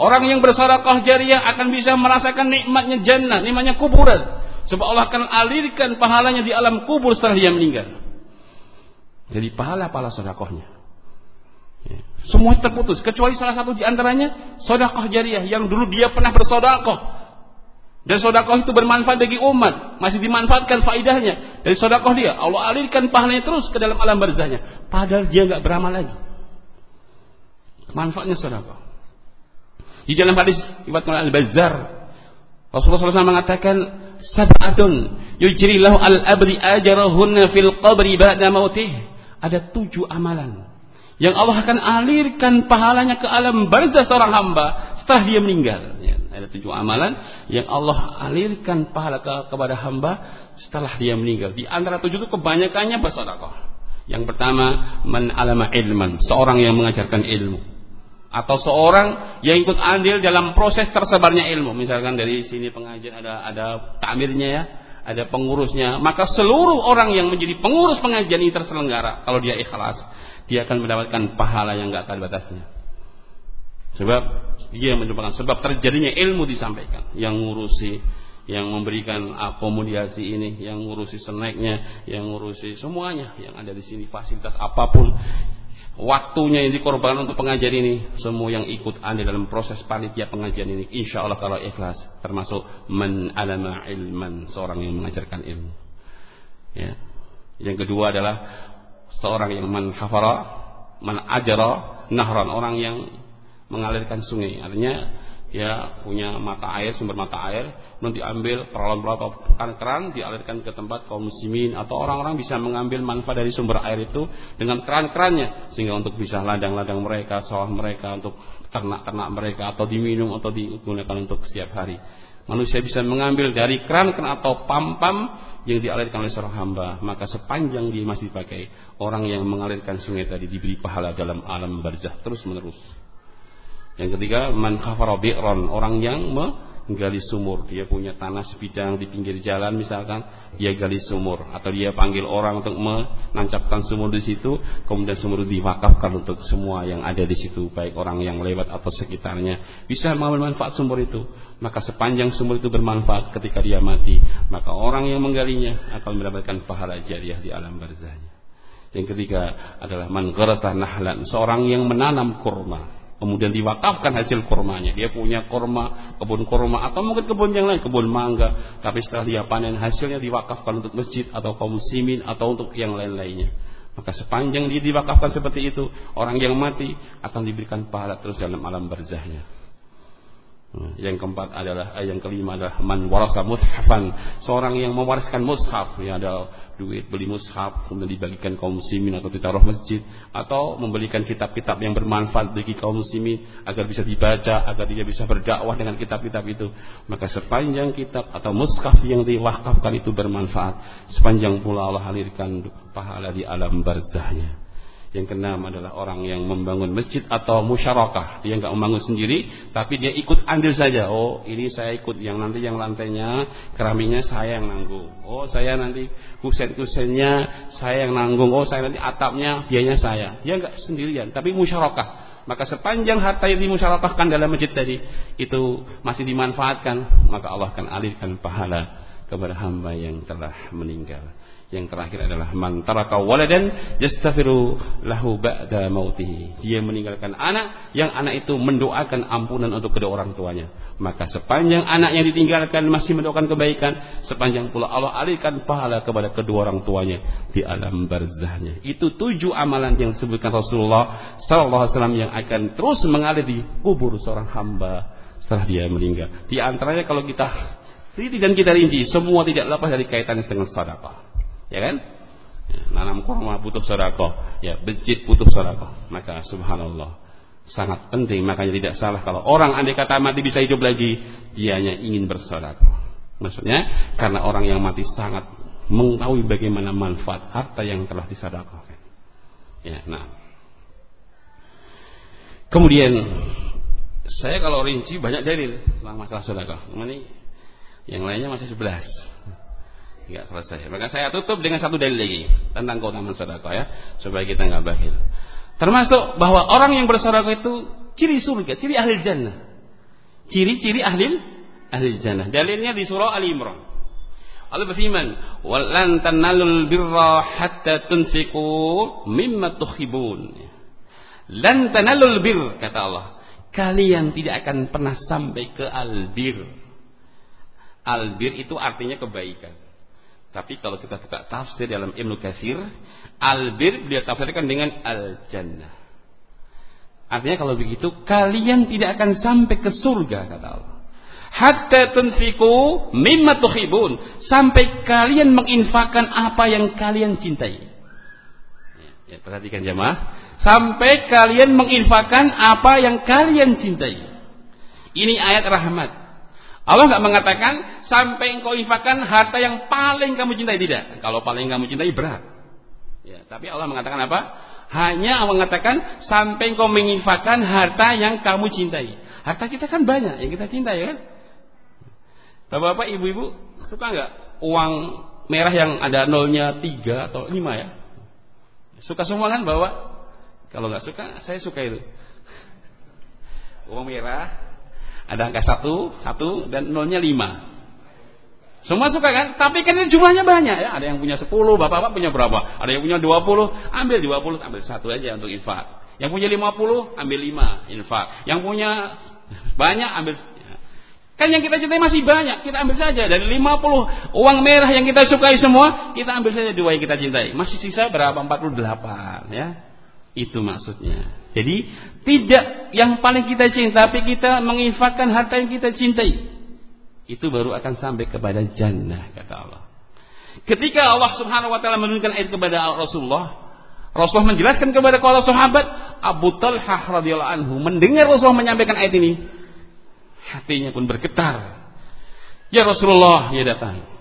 [SPEAKER 1] Orang yang bersedekah jariyah akan bisa merasakan nikmatnya jannah, nikmatnya kuburan. Sebab Allah akan alirkan pahalanya di alam kubur setelah dia meninggal. Jadi pahala-pahala sodakohnya. Semua terputus. Kecuali salah satu di antaranya sodakoh jariah. Yang dulu dia pernah bersodakoh. Dan sodakoh itu bermanfaat bagi umat. Masih dimanfaatkan faidahnya. Dari sodakoh dia. Allah alirkan pahalanya terus ke dalam alam barzahnya. Padahal dia nggak beramal lagi. Manfaatnya sodakoh. Di dalam hadis Ibn Al-Bazzar. Rasulullah SAW mengatakan sab'atun yujrillahu al-abri ajarahunna fil qabri ba'da mautih. Ada tujuh amalan yang Allah akan alirkan pahalanya ke alam barzah seorang hamba setelah dia meninggal. Ya, Ada tujuh amalan yang Allah alirkan pahala ke, kepada hamba setelah dia meninggal. Di antara tujuh itu kebanyakannya bersedekah. Yang pertama, man alama ilman, seorang yang mengajarkan ilmu. Atau seorang yang ikut andil dalam proses tersebarnya ilmu. Misalkan dari sini pengajian ada ada tamirnya ya, ada pengurusnya. Maka seluruh orang yang menjadi pengurus pengajian ini terselenggara. Kalau dia ikhlas, dia akan mendapatkan pahala yang gak ada batasnya. Sebab dia merupakan sebab terjadinya ilmu disampaikan. Yang ngurusi yang memberikan akomodasi ini, yang ngurusi seneknya, yang ngurusi semuanya yang ada di sini fasilitas apa pun waktunya yang dikorbankan untuk pengajian ini semua yang ikut andil dalam proses panitia pengajian ini insya Allah kalau ikhlas termasuk alama ilman seorang yang mengajarkan ilmu ya yang kedua adalah seorang yang man hafara man ajara nahran orang yang mengalirkan sungai. Artinya ya punya mata air sumber mata air kemudian diambil peralon-peralon atau keran-keran dialirkan ke tempat kaum muslimin atau orang-orang bisa mengambil manfaat dari sumber air itu dengan keran-kerannya sehingga untuk bisa ladang-ladang mereka sawah mereka untuk ternak-ternak mereka atau diminum atau digunakan untuk setiap hari manusia bisa mengambil dari keran-keran atau pam-pam yang dialirkan oleh seorang hamba. Maka sepanjang dia masih dipakai orang yang mengalirkan sungai tadi diberi pahala dalam alam barzah terus menerus yang ketiga, man khafara bi'ran, orang yang menggali sumur. Dia punya tanah sebidang di pinggir jalan misalkan, dia gali sumur atau dia panggil orang untuk menancapkan sumur di situ, kemudian sumur diwakafkan untuk semua yang ada di situ, baik orang yang lewat atau sekitarnya. Bisa mengambil manfaat sumur itu. Maka sepanjang sumur itu bermanfaat ketika dia mati, maka orang yang menggalinya akan mendapatkan pahala jariah di alam barzahnya. Yang ketiga adalah man nahlan, seorang yang menanam kurma kemudian diwakafkan hasil kurmanya. Dia punya kurma, kebun kurma atau mungkin kebun yang lain, kebun mangga. Tapi setelah dia panen hasilnya diwakafkan untuk masjid atau kaum muslimin atau untuk yang lain-lainnya. Maka sepanjang dia diwakafkan seperti itu, orang yang mati akan diberikan pahala terus dalam alam barzahnya. Hmm. Yang keempat adalah eh, yang kelima adalah man warasa mushafan, seorang yang mewariskan mushaf, ya ada duit beli mushaf kemudian dibagikan kaum muslimin atau ditaruh masjid atau membelikan kitab-kitab yang bermanfaat bagi kaum muslimin agar bisa dibaca, agar dia bisa berdakwah dengan kitab-kitab itu. Maka sepanjang kitab atau mushaf yang diwakafkan itu bermanfaat, sepanjang pula Allah halirkan pahala di alam barzahnya. Yang keenam adalah orang yang membangun masjid atau musyarakah. Dia nggak membangun sendiri, tapi dia ikut andil saja. Oh, ini saya ikut. Yang nanti yang lantainya, keramiknya saya yang nanggung. Oh, saya nanti kusen-kusennya saya yang nanggung. Oh, saya nanti atapnya biayanya saya. Dia nggak sendirian, tapi musyarakah. Maka sepanjang harta yang dimusyarakahkan dalam masjid tadi itu masih dimanfaatkan, maka Allah akan alirkan pahala kepada hamba yang telah meninggal. Yang terakhir adalah man taraka waladan yastaghfiru lahu ba'da mautihi. Dia meninggalkan anak yang anak itu mendoakan ampunan untuk kedua orang tuanya. Maka sepanjang anak yang ditinggalkan masih mendoakan kebaikan, sepanjang pula Allah alihkan pahala kepada kedua orang tuanya di alam barzahnya. Itu tujuh amalan yang disebutkan Rasulullah sallallahu alaihi wasallam yang akan terus mengalir di kubur seorang hamba setelah dia meninggal. Di antaranya kalau kita teliti dan kita rinci, semua tidak lepas dari kaitannya dengan sedekah ya kan? Ya, nanam kurma butuh sodako ya becit butuh sodako maka subhanallah. Sangat penting makanya tidak salah kalau orang andai kata mati bisa hidup lagi dianya ingin bersodako maksudnya karena orang yang mati sangat mengetahui bagaimana manfaat harta yang telah disadakahkan ya nah. Kemudian saya kalau rinci banyak dalil tentang masalah sedekah. Ini yang lainnya masih 11 tidak selesai. Maka saya tutup dengan satu dalil lagi tentang keutamaan sedekah ya, supaya kita nggak bahil. Termasuk bahwa orang yang bersedekah itu ciri surga, ciri ahli jannah. Ciri-ciri ahli ahli jannah. Dalilnya di surah Al Imran. Allah berfirman, "Walan tanalul birra hatta tunfiqu mimma tuhibun." Lan tanalul bir kata Allah. Kalian tidak akan pernah sampai ke albir. Albir itu artinya kebaikan tapi kalau kita buka tafsir dalam Ibnu Katsir, albir beliau tafsirkan dengan al-jannah. Artinya kalau begitu kalian tidak akan sampai ke surga kata Allah. Hatta tunfiku mimma tuhibun. Sampai kalian menginfakkan apa yang kalian cintai. Ya, perhatikan jemaah. Sampai kalian menginfakkan apa yang kalian cintai. Ini ayat rahmat. Allah nggak mengatakan sampai engkau infakkan harta yang paling kamu cintai tidak. Kalau paling kamu cintai berat. Ya, tapi Allah mengatakan apa? Hanya Allah mengatakan sampai engkau menginfakkan harta yang kamu cintai. Harta kita kan banyak yang kita cintai ya kan? Bapak-bapak, ibu-ibu suka nggak uang merah yang ada nolnya tiga atau lima ya? Suka semua kan bawa? Kalau nggak suka, saya suka itu. Uang merah ada angka satu, satu dan nolnya lima. Semua suka kan? Tapi kan jumlahnya banyak ya. Ada yang punya sepuluh, bapak-bapak punya berapa? Ada yang punya dua puluh, ambil dua puluh, ambil satu aja untuk infak. Yang punya lima puluh, ambil lima infak. Yang punya banyak, ambil Kan yang kita cintai masih banyak, kita ambil saja dari lima puluh uang merah yang kita sukai semua, kita ambil saja dua yang kita cintai. Masih sisa berapa? Empat puluh delapan, ya. Itu maksudnya. Jadi tidak yang paling kita cinta, tapi kita menginfakkan harta yang kita cintai. Itu baru akan sampai kepada jannah kata Allah. Ketika Allah Subhanahu wa taala menurunkan ayat kepada Rasulullah, Rasulullah menjelaskan kepada para sahabat, Abu Talhah radhiyallahu anhu mendengar Rasulullah menyampaikan ayat ini, hatinya pun bergetar. Ya Rasulullah, dia datang.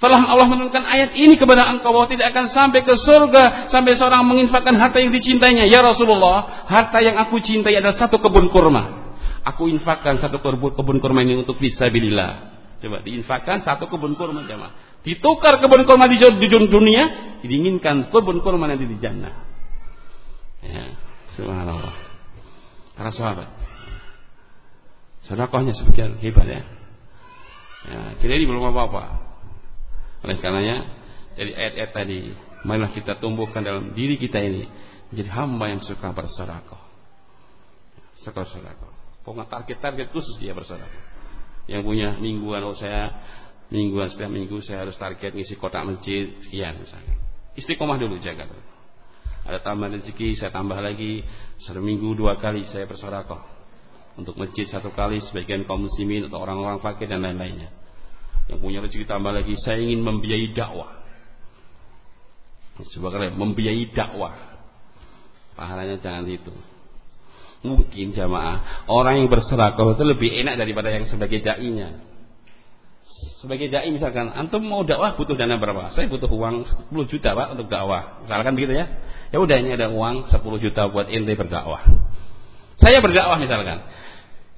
[SPEAKER 1] Setelah Allah menurunkan ayat ini kepada engkau bahwa tidak akan sampai ke surga sampai seorang menginfakkan harta yang dicintainya. Ya Rasulullah, harta yang aku cintai adalah satu kebun kurma. Aku infakkan satu kebun, kurma ini untuk fisabilillah. Coba diinfakkan satu kebun kurma jemaah. Ditukar kebun kurma di, dunia, diinginkan kebun kurma nanti di jannah. Ya, subhanallah. Para sahabat. Sedekahnya sebagian hebat ya. Ya, kita ini belum apa-apa. Oleh karenanya dari ayat-ayat tadi, marilah kita tumbuhkan dalam diri kita ini menjadi hamba yang suka bersedekah. Suka bersedekah. Pokoknya target-target khusus dia bersedekah. Yang punya mingguan, oh saya mingguan setiap minggu saya harus target ngisi kotak masjid sekian misalnya. Istiqomah dulu jaga dulu. Ada tambah rezeki, saya tambah lagi satu minggu dua kali saya bersedekah untuk masjid satu kali sebagian kaum muslimin atau orang-orang fakir dan lain-lainnya yang punya rezeki tambah lagi. Saya ingin membiayai dakwah. Coba kalian membiayai dakwah. Pahalanya jangan itu. Mungkin jamaah orang yang bersedekah itu lebih enak daripada yang sebagai dai-nya. Sebagai dai misalkan antum mau dakwah butuh dana berapa? Saya butuh uang 10 juta pak untuk dakwah. Misalkan begitu ya. Ya udah ini ada uang 10 juta buat ente berdakwah. Saya berdakwah misalkan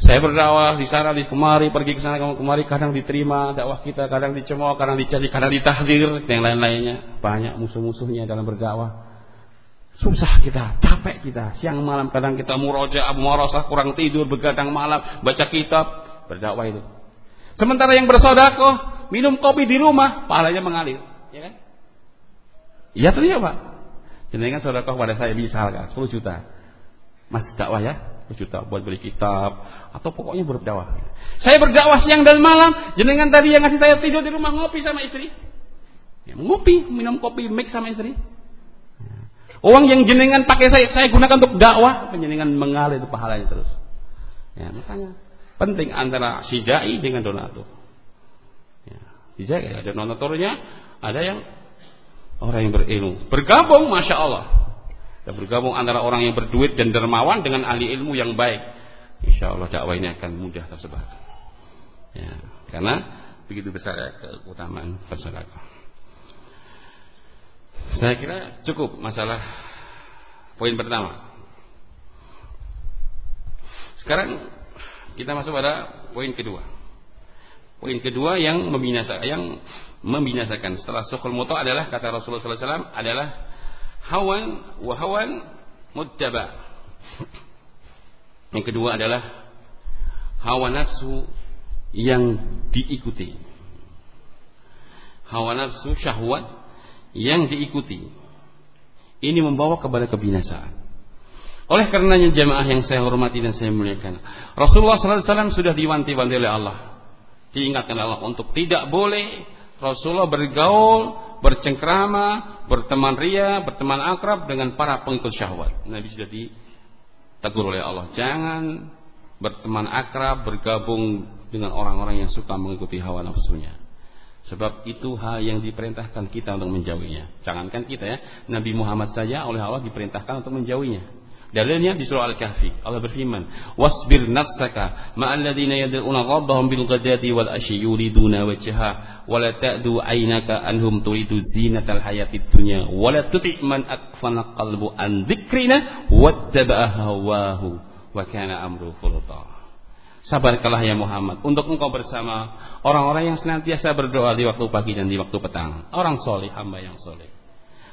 [SPEAKER 1] saya berdakwah di sana di kemari, pergi ke sana kemari, kadang diterima dakwah kita, kadang dicemooh, kadang dicari, kadang ditahdir, yang lain-lainnya. Banyak musuh-musuhnya dalam berdakwah. Susah kita, capek kita. Siang malam kadang kita muroja, muarasah, kurang tidur, begadang malam, baca kitab, berdakwah itu. Sementara yang bersodakoh, minum kopi di rumah, pahalanya mengalir, ya kan? Iya ternyata Pak. Jadi kan sodakoh pada saya misalkan 10 juta. Mas dakwah ya, juta buat beli kitab atau pokoknya berdakwah. Saya berdakwah siang dan malam, jenengan tadi yang ngasih saya tidur di rumah ngopi sama istri. Ya, ngopi, minum kopi, make sama istri. Uang yang jenengan pakai saya, saya gunakan untuk dakwah, jenengan mengalir itu pahalanya terus. Ya, makanya penting antara si dai dengan donatur. Ya, dijaga ada donaturnya, ada yang orang yang berilmu. Bergabung, masya Allah. Dan bergabung antara orang yang berduit dan dermawan dengan ahli ilmu yang baik. Insya Allah dakwah ini akan mudah tersebar. Ya, karena begitu besar ya keutamaan bersedekah. Saya kira cukup masalah poin pertama. Sekarang kita masuk pada poin kedua. Poin kedua yang membinasakan, yang membinasakan setelah sukul mutu adalah kata Rasulullah SAW adalah hawan wa hawan. Yang kedua adalah hawa nafsu yang diikuti. Hawa nafsu syahwat yang diikuti. Ini membawa kepada kebinasaan. Oleh karenanya jemaah yang saya hormati dan saya muliakan, Rasulullah SAW sudah diwanti-wanti oleh Allah, diingatkan Allah untuk tidak boleh Rasulullah bergaul bercengkrama, berteman ria, berteman akrab dengan para pengikut syahwat. Nabi sudah ditegur oleh Allah, jangan berteman akrab, bergabung dengan orang-orang yang suka mengikuti hawa nafsunya. Sebab itu hal yang diperintahkan kita untuk menjauhinya. Jangankan kita ya, Nabi Muhammad saja oleh Allah diperintahkan untuk menjauhinya. Dalilnya di surah Al-Kahfi. Allah berfirman, "Wasbir nafsaka ma'al ladzina yad'una rabbahum bil ghadati wal asyi yuriduna wajha wa la ta'du 'ainaka anhum turidu zinatal hayatid dunya wa la tuti' man akfana qalbu an dzikrina wattaba'a hawahu wa kana amru furta." Sabarkanlah ya Muhammad untuk engkau bersama orang-orang yang senantiasa berdoa di waktu pagi dan di waktu petang. Orang soleh, hamba yang soleh.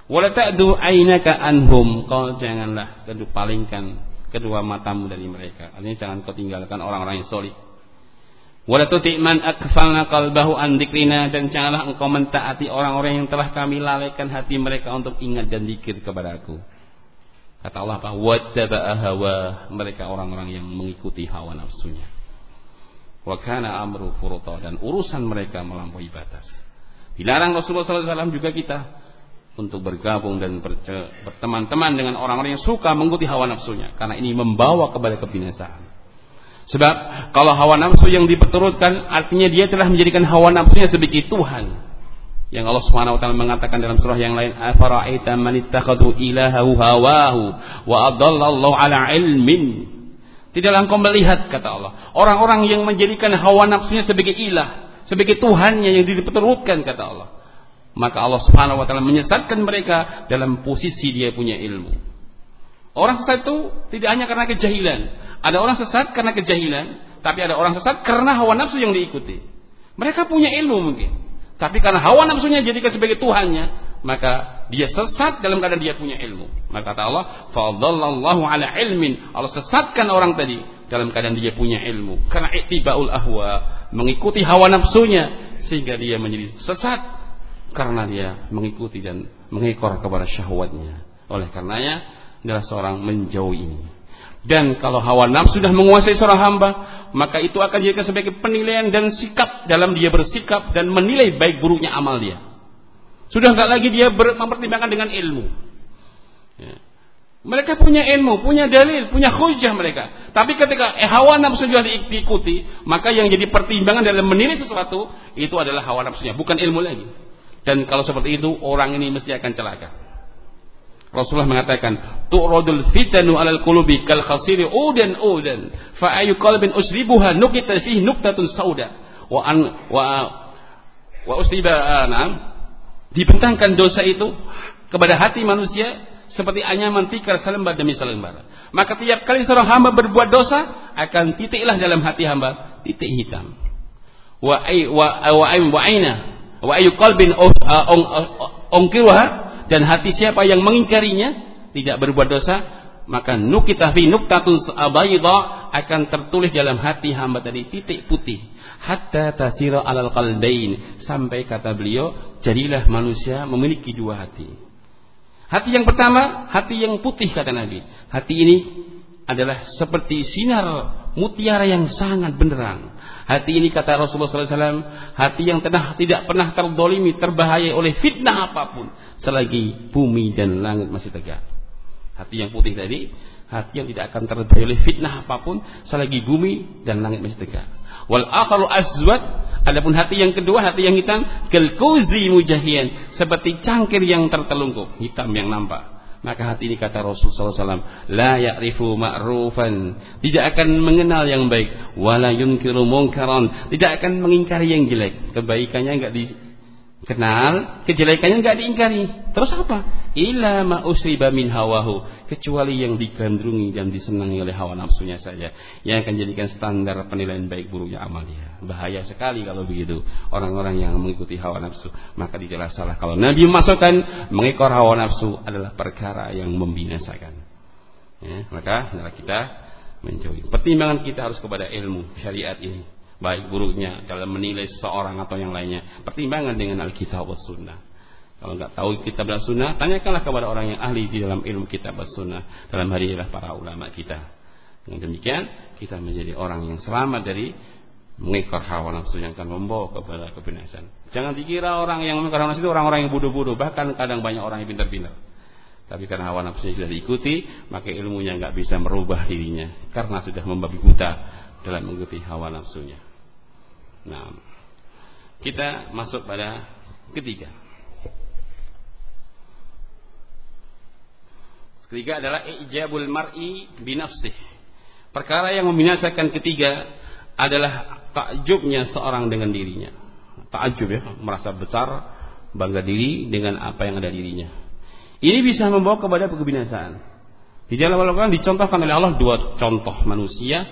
[SPEAKER 1] Wala ta'du ainaka anhum. Kau janganlah kedua palingkan kedua matamu dari mereka. Artinya jangan kau tinggalkan orang-orang yang solih. Wala tuti' man akfalna qalbahu an dzikrina dan janganlah engkau mentaati orang-orang yang telah kami lalaikan hati mereka untuk ingat dan zikir kepada aku. Kata Allah apa? Wattaba'a hawa mereka orang-orang yang mengikuti hawa nafsunya. Wa kana amru furuta dan urusan mereka melampaui batas. Dilarang Rasulullah SAW juga kita untuk bergabung dan berteman-teman dengan orang-orang yang suka mengikuti hawa nafsunya karena ini membawa kepada kebinasaan. Sebab kalau hawa nafsu yang diperturutkan artinya dia telah menjadikan hawa nafsunya sebagai Tuhan. Yang Allah Subhanahu wa taala mengatakan dalam surah yang lain, "Afara'aita man ittakhadhu ilahahu hawahu wa adallallahu ala ilmin?" Tidaklah engkau melihat kata Allah, orang-orang yang menjadikan hawa nafsunya sebagai ilah, sebagai Tuhannya yang diperturutkan kata Allah maka Allah Subhanahu wa taala menyesatkan mereka dalam posisi dia punya ilmu. Orang sesat itu tidak hanya karena kejahilan. Ada orang sesat karena kejahilan, tapi ada orang sesat karena hawa nafsu yang diikuti. Mereka punya ilmu mungkin, tapi karena hawa nafsunya jadikan sebagai tuhannya, maka dia sesat dalam keadaan dia punya ilmu. Maka kata Allah, "Fadallallahu ala ilmin." Allah sesatkan orang tadi dalam keadaan dia punya ilmu karena ittibaul ahwa, mengikuti hawa nafsunya sehingga dia menjadi sesat karena dia mengikuti dan mengekor kepada syahwatnya. Oleh karenanya adalah seorang menjauh ini. Dan kalau hawa nafsu sudah menguasai seorang hamba, maka itu akan jadi sebagai penilaian dan sikap dalam dia bersikap dan menilai baik buruknya amal dia. Sudah nggak lagi dia mempertimbangkan dengan ilmu. Ya. Mereka punya ilmu, punya dalil, punya hujah mereka. Tapi ketika eh, hawa nafsu sudah diikuti, maka yang jadi pertimbangan dalam menilai sesuatu itu adalah hawa nafsunya, bukan ilmu lagi. Dan kalau seperti itu orang ini mesti akan celaka. Rasulullah mengatakan, "Tu'radul fitanu 'alal qulubi kal khasiri udan udan, fa ayu qalbin usribuha nukita fihi nuktatun sauda." Wa an wa wa usriba anam dibentangkan dosa itu kepada hati manusia seperti anyaman tikar selembar demi selembar. Maka tiap kali seorang hamba berbuat dosa, akan titiklah dalam hati hamba titik hitam. Wa ay wa wa wa aina wa ayu qalbin uh, ongkirwa dan hati siapa yang mengingkarinya tidak berbuat dosa maka nukita fi nuktatun bayda akan tertulis dalam hati hamba tadi titik putih. Hatta tasira alal qalbain sampai kata beliau jadilah manusia memiliki dua hati. Hati yang pertama hati yang putih kata Nabi. Hati ini adalah seperti sinar mutiara yang sangat benderang Hati ini kata Rasulullah SAW, hati yang telah tidak pernah terdolimi, terbahaya oleh fitnah apa pun, selagi bumi dan langit masih tegak. Hati yang putih tadi, hati yang tidak akan terbahaya oleh fitnah apa pun, selagi bumi dan langit masih tegak. Wal akharu aswad, adapun hati yang kedua, hati yang hitam, kelkuzi mujahian, seperti cangkir yang tertelungkup, hitam yang nampak maka hati ini kata Rasulullah SAW la ya'rifu ma'rufan. Tidak akan mengenal yang baik. Wala yunkiru tidak akan mengingkari yang jelek. Kebaikannya enggak dikenal kejelekannya enggak diingkari. Terus apa? Illa ma usiba min hawahu. Kecuali yang digandrungi dan disenangi oleh hawa nafsunya saja. Yang akan jadikan standar penilaian baik buruknya amal dia. Bahaya sekali kalau begitu. Orang-orang yang mengikuti hawa nafsu maka tidak salah. Kalau Nabi memasukkan mengekor hawa nafsu adalah perkara yang membinasakan. Ya, maka kita menjauhi. Pertimbangan kita harus kepada ilmu syariat ini baik buruknya dalam menilai seseorang atau yang lainnya pertimbangan dengan Alkitab dan Sunnah kalau nggak tahu kitab dan sunnah, tanyakanlah kepada orang yang ahli di dalam ilmu kitab dan sunnah. Dalam hari ini para ulama kita. Dengan demikian, kita menjadi orang yang selamat dari mengikar hawa nafsu yang akan membawa kepada kebinasan. Jangan dikira orang yang mengikar hawa nafsu itu orang-orang yang bodoh-bodoh. Bahkan kadang banyak orang yang pintar-pintar. Tapi karena hawa nafsu sudah diikuti, maka ilmunya nggak bisa merubah dirinya. Karena sudah membabi buta dalam mengikuti hawa nafsunya. Nah, kita masuk pada ketiga. Ketiga adalah ijabul mar'i binafsih. Perkara yang membinasakan ketiga adalah takjubnya seorang dengan dirinya. Takjub ya, merasa besar, bangga diri dengan apa yang ada dirinya. Ini bisa membawa kepada kebinasaan. Di dalam Al-Quran dicontohkan oleh Allah dua contoh manusia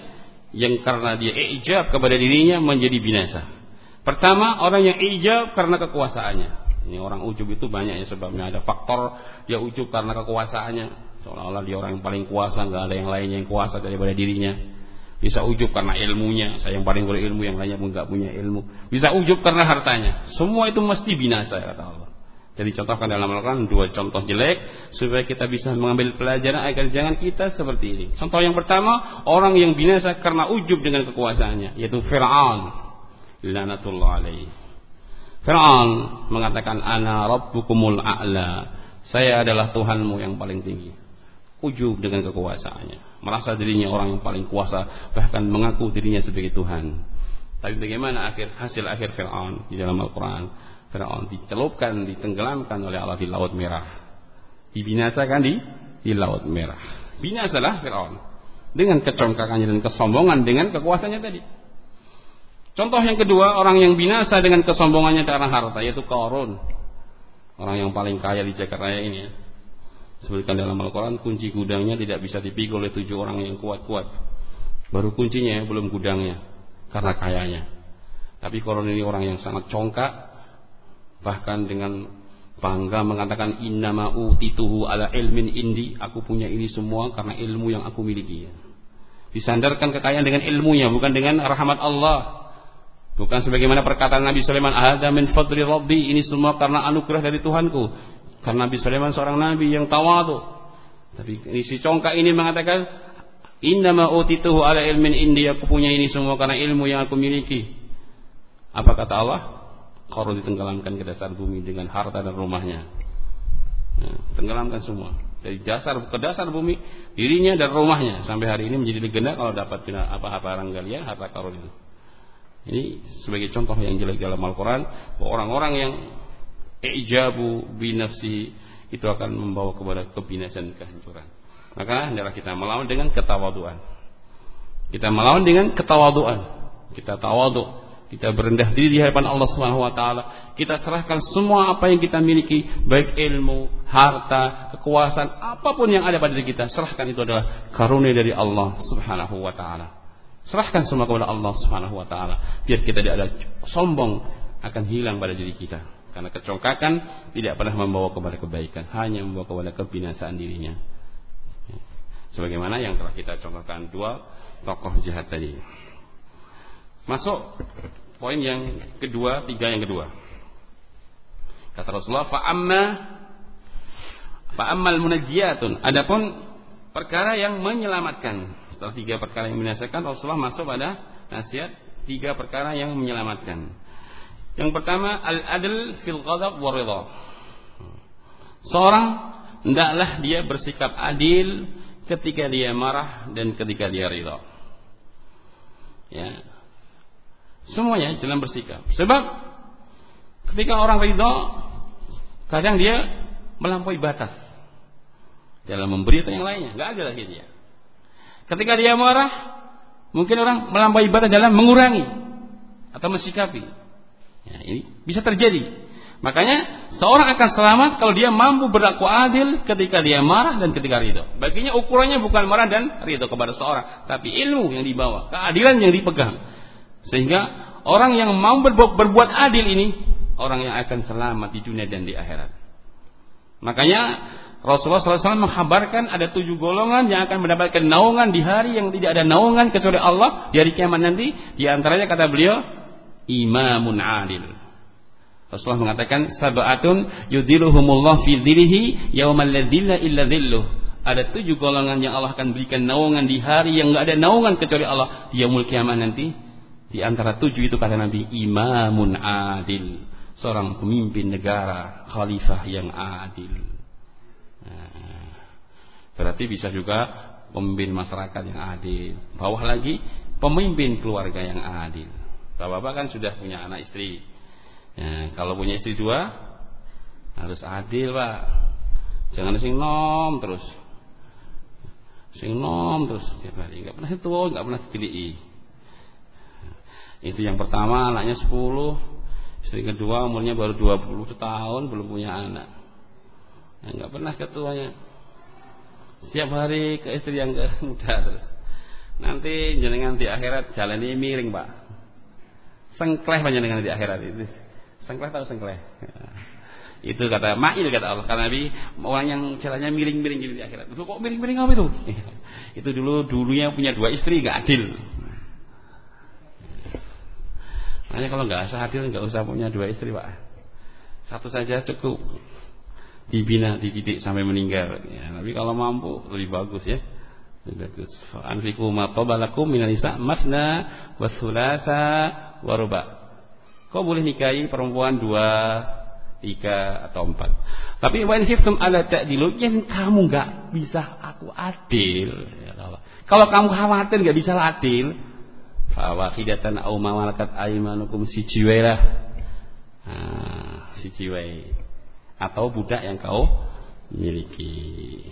[SPEAKER 1] yang karena dia ijab kepada dirinya menjadi binasa. Pertama, orang yang ijab karena kekuasaannya. Ini orang ujub itu banyak ya sebabnya. Ada faktor dia ujub karena kekuasaannya. Seolah-olah dia orang yang paling kuasa nggak ada yang lainnya yang kuasa daripada dirinya. Bisa ujub karena ilmunya. Saya yang paling berilmu yang lainnya pun nggak punya ilmu. Bisa ujub karena hartanya. Semua itu mesti binasa kata Allah jadi contohkan dalam Al-Quran dua contoh jelek supaya kita bisa mengambil pelajaran agar jangan kita seperti ini. Contoh yang pertama orang yang binasa karena ujub dengan kekuasaannya yaitu Fir'aun. Lanatullah alaihi. Fir'aun mengatakan ana rabbukumul a'la. Saya adalah Tuhanmu yang paling tinggi ujub dengan kekuasaannya, merasa dirinya orang yang paling kuasa, bahkan mengaku dirinya sebagai Tuhan. Tapi bagaimana akhir hasil akhir Fir'aun di dalam Al-Quran? Fir'aun dicelupkan, ditenggelamkan oleh Allah di Laut Merah. Dibinasakan di di Laut Merah. Binasalah Fir'aun dengan kecongkakannya dan kesombongan dengan kekuasaannya tadi. Contoh yang kedua, orang yang binasa dengan kesombongannya karena harta, yaitu Korun. Orang yang paling kaya di Jakarta ini ya Sebutkan dalam Al-Quran kunci gudangnya tidak bisa dipikul oleh tujuh orang yang kuat-kuat. Baru kuncinya belum gudangnya karena kayanya. Tapi kalau ini orang yang sangat congkak, bahkan dengan bangga mengatakan innama utituhu ala ilmin indi, aku punya ini semua karena ilmu yang aku miliki. Disandarkan kekayaan dengan ilmunya, bukan dengan rahmat Allah. Bukan sebagaimana perkataan Nabi Sulaiman, "Ada min fadli Rabbi." Ini semua karena anugerah dari Tuhanku. Karena Nabi Sulaiman seorang nabi yang tawadu. Tapi si congkak ini mengatakan, Innama utituhu ala ilmin indi. Aku punya ini semua karena ilmu yang aku miliki. Apa kata Allah? Kau ditenggelamkan ke dasar bumi dengan harta dan rumahnya. Nah, tenggelamkan semua. Dari dasar ke dasar bumi, dirinya dan rumahnya. Sampai hari ini menjadi legenda kalau dapat apa-apa ranggalia, harta karun itu. Ini sebagai contoh yang jelek dalam Al-Quran. Orang-orang yang ijabu binafsi itu akan membawa kepada kebinasaan kehancuran. Maka hendaklah kita melawan dengan ketawaduan. Kita melawan dengan ketawaduan. Kita tawadu, kita berendah diri di hadapan Allah Subhanahu wa taala. Kita serahkan semua apa yang kita miliki, baik ilmu, harta, kekuasaan, apa pun yang ada pada diri kita, serahkan itu adalah karunia dari Allah Subhanahu wa taala. Serahkan semua kepada Allah Subhanahu wa taala, biar kita tidak ada sombong akan hilang pada diri kita. Karena kecongkakan tidak pernah membawa kepada kebaikan, hanya membawa kepada kebinasaan dirinya. Sebagaimana yang telah kita contohkan dua tokoh jahat tadi. Masuk poin yang kedua, tiga yang kedua. Kata Rasulullah, fa'amma fa'ammal munajjiyatun. Adapun perkara yang menyelamatkan. Setelah tiga perkara yang membinasakan, Rasulullah masuk pada nasihat tiga perkara yang menyelamatkan. Yang pertama al-adl fil ghadab wa. Seorang hendaklah dia bersikap adil ketika dia marah dan ketika dia ridha. Ya. Semuanya dalam bersikap. Sebab ketika orang ridha kadang dia melampaui batas dalam memberi atau yang lainnya, nggak ada lagi dia. Ketika dia marah, mungkin orang melampaui batas dalam mengurangi atau mensikapi. Ya, ini bisa terjadi. Makanya seorang akan selamat kalau dia mampu berlaku adil ketika dia marah dan ketika ridho. Baginya ukurannya bukan marah dan ridho kepada seorang, tapi ilmu yang dibawa, keadilan yang dipegang. Sehingga orang yang mau berbuat, adil ini orang yang akan selamat di dunia dan di akhirat. Makanya Rasulullah SAW menghabarkan ada tujuh golongan yang akan mendapatkan naungan di hari yang tidak ada naungan kecuali Allah di hari kiamat nanti. Di antaranya kata beliau, imamun adil. Rasulullah mengatakan sab'atun yudiluhumullah fi dzillihi yaumal ladzilla illa dzilluh. Ada tujuh golongan yang Allah akan berikan naungan di hari yang enggak ada naungan kecuali Allah di yaumul kiamat nanti. Di antara tujuh itu kata Nabi imamun adil. Seorang pemimpin negara, khalifah yang adil. Nah, berarti bisa juga pemimpin masyarakat yang adil. Bawah lagi pemimpin keluarga yang adil. Bapak-bapak kan sudah punya anak istri. Ya, kalau punya istri dua harus adil pak. Jangan sing nom terus. Sing nom terus tiap hari, pernah itu, nggak pernah ditili'i. Itu yang pertama, anaknya 10, istri kedua umurnya baru 20 tahun, belum punya anak. Nah, nggak pernah ketuanya. Setiap hari ke istri yang muda terus. Nanti jenengan di akhirat jalan ini miring, Pak. Sengkleh panjenengan di akhirat itu. Sengkleh tahu sengkleh. Itu kata Ma'il kata Allah karena Nabi orang yang jalannya miring-miring di akhirat. Itu kok miring-miring apa itu? itu dulu dulunya punya dua istri gak adil. Makanya kalau nggak usah adil nggak usah punya dua istri pak. Satu saja cukup dibina, dididik sampai meninggal. Ya, tapi kalau mampu lebih bagus ya. Lebih bagus. Anfiku ma tabalakum minan nisa masna wa thulatha wa ruba. Kau boleh nikahi perempuan dua, tiga atau empat. Tapi when khiftum ala ta'dilu yang kamu nggak bisa aku adil. Ya Kalau kamu khawatir nggak bisa adil, fawahidatan au malakat aimanukum si jiwailah. Nah, si jiwai atau budak yang kau miliki.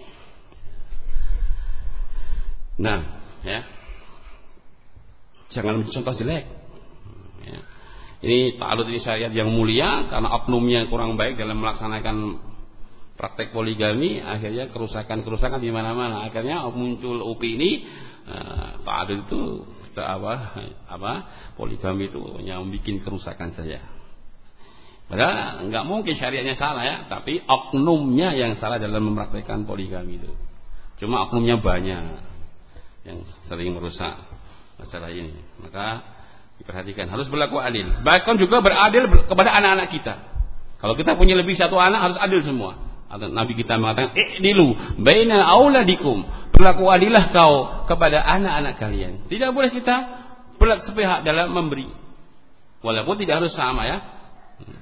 [SPEAKER 1] Nah, ya. Jangan contoh jelek. Ya. Ini ta'alud ini syariat yang mulia karena oknumnya kurang baik dalam melaksanakan praktek poligami akhirnya kerusakan-kerusakan di mana-mana akhirnya muncul opini uh, ta'alud itu apa apa poligami itu yang bikin kerusakan saja padahal nggak mungkin syariatnya salah ya tapi oknumnya yang salah dalam mempraktekkan poligami itu cuma oknumnya banyak yang sering merusak masalah ini maka Diperhatikan, harus berlaku adil. Bahkan juga beradil kepada anak-anak kita. Kalau kita punya lebih satu anak harus adil semua. Nabi kita mengatakan, "I'dilu baina auladikum." Berlaku adilah kau kepada anak-anak kalian. Tidak boleh kita berlaku sepihak dalam memberi. Walaupun tidak harus sama ya.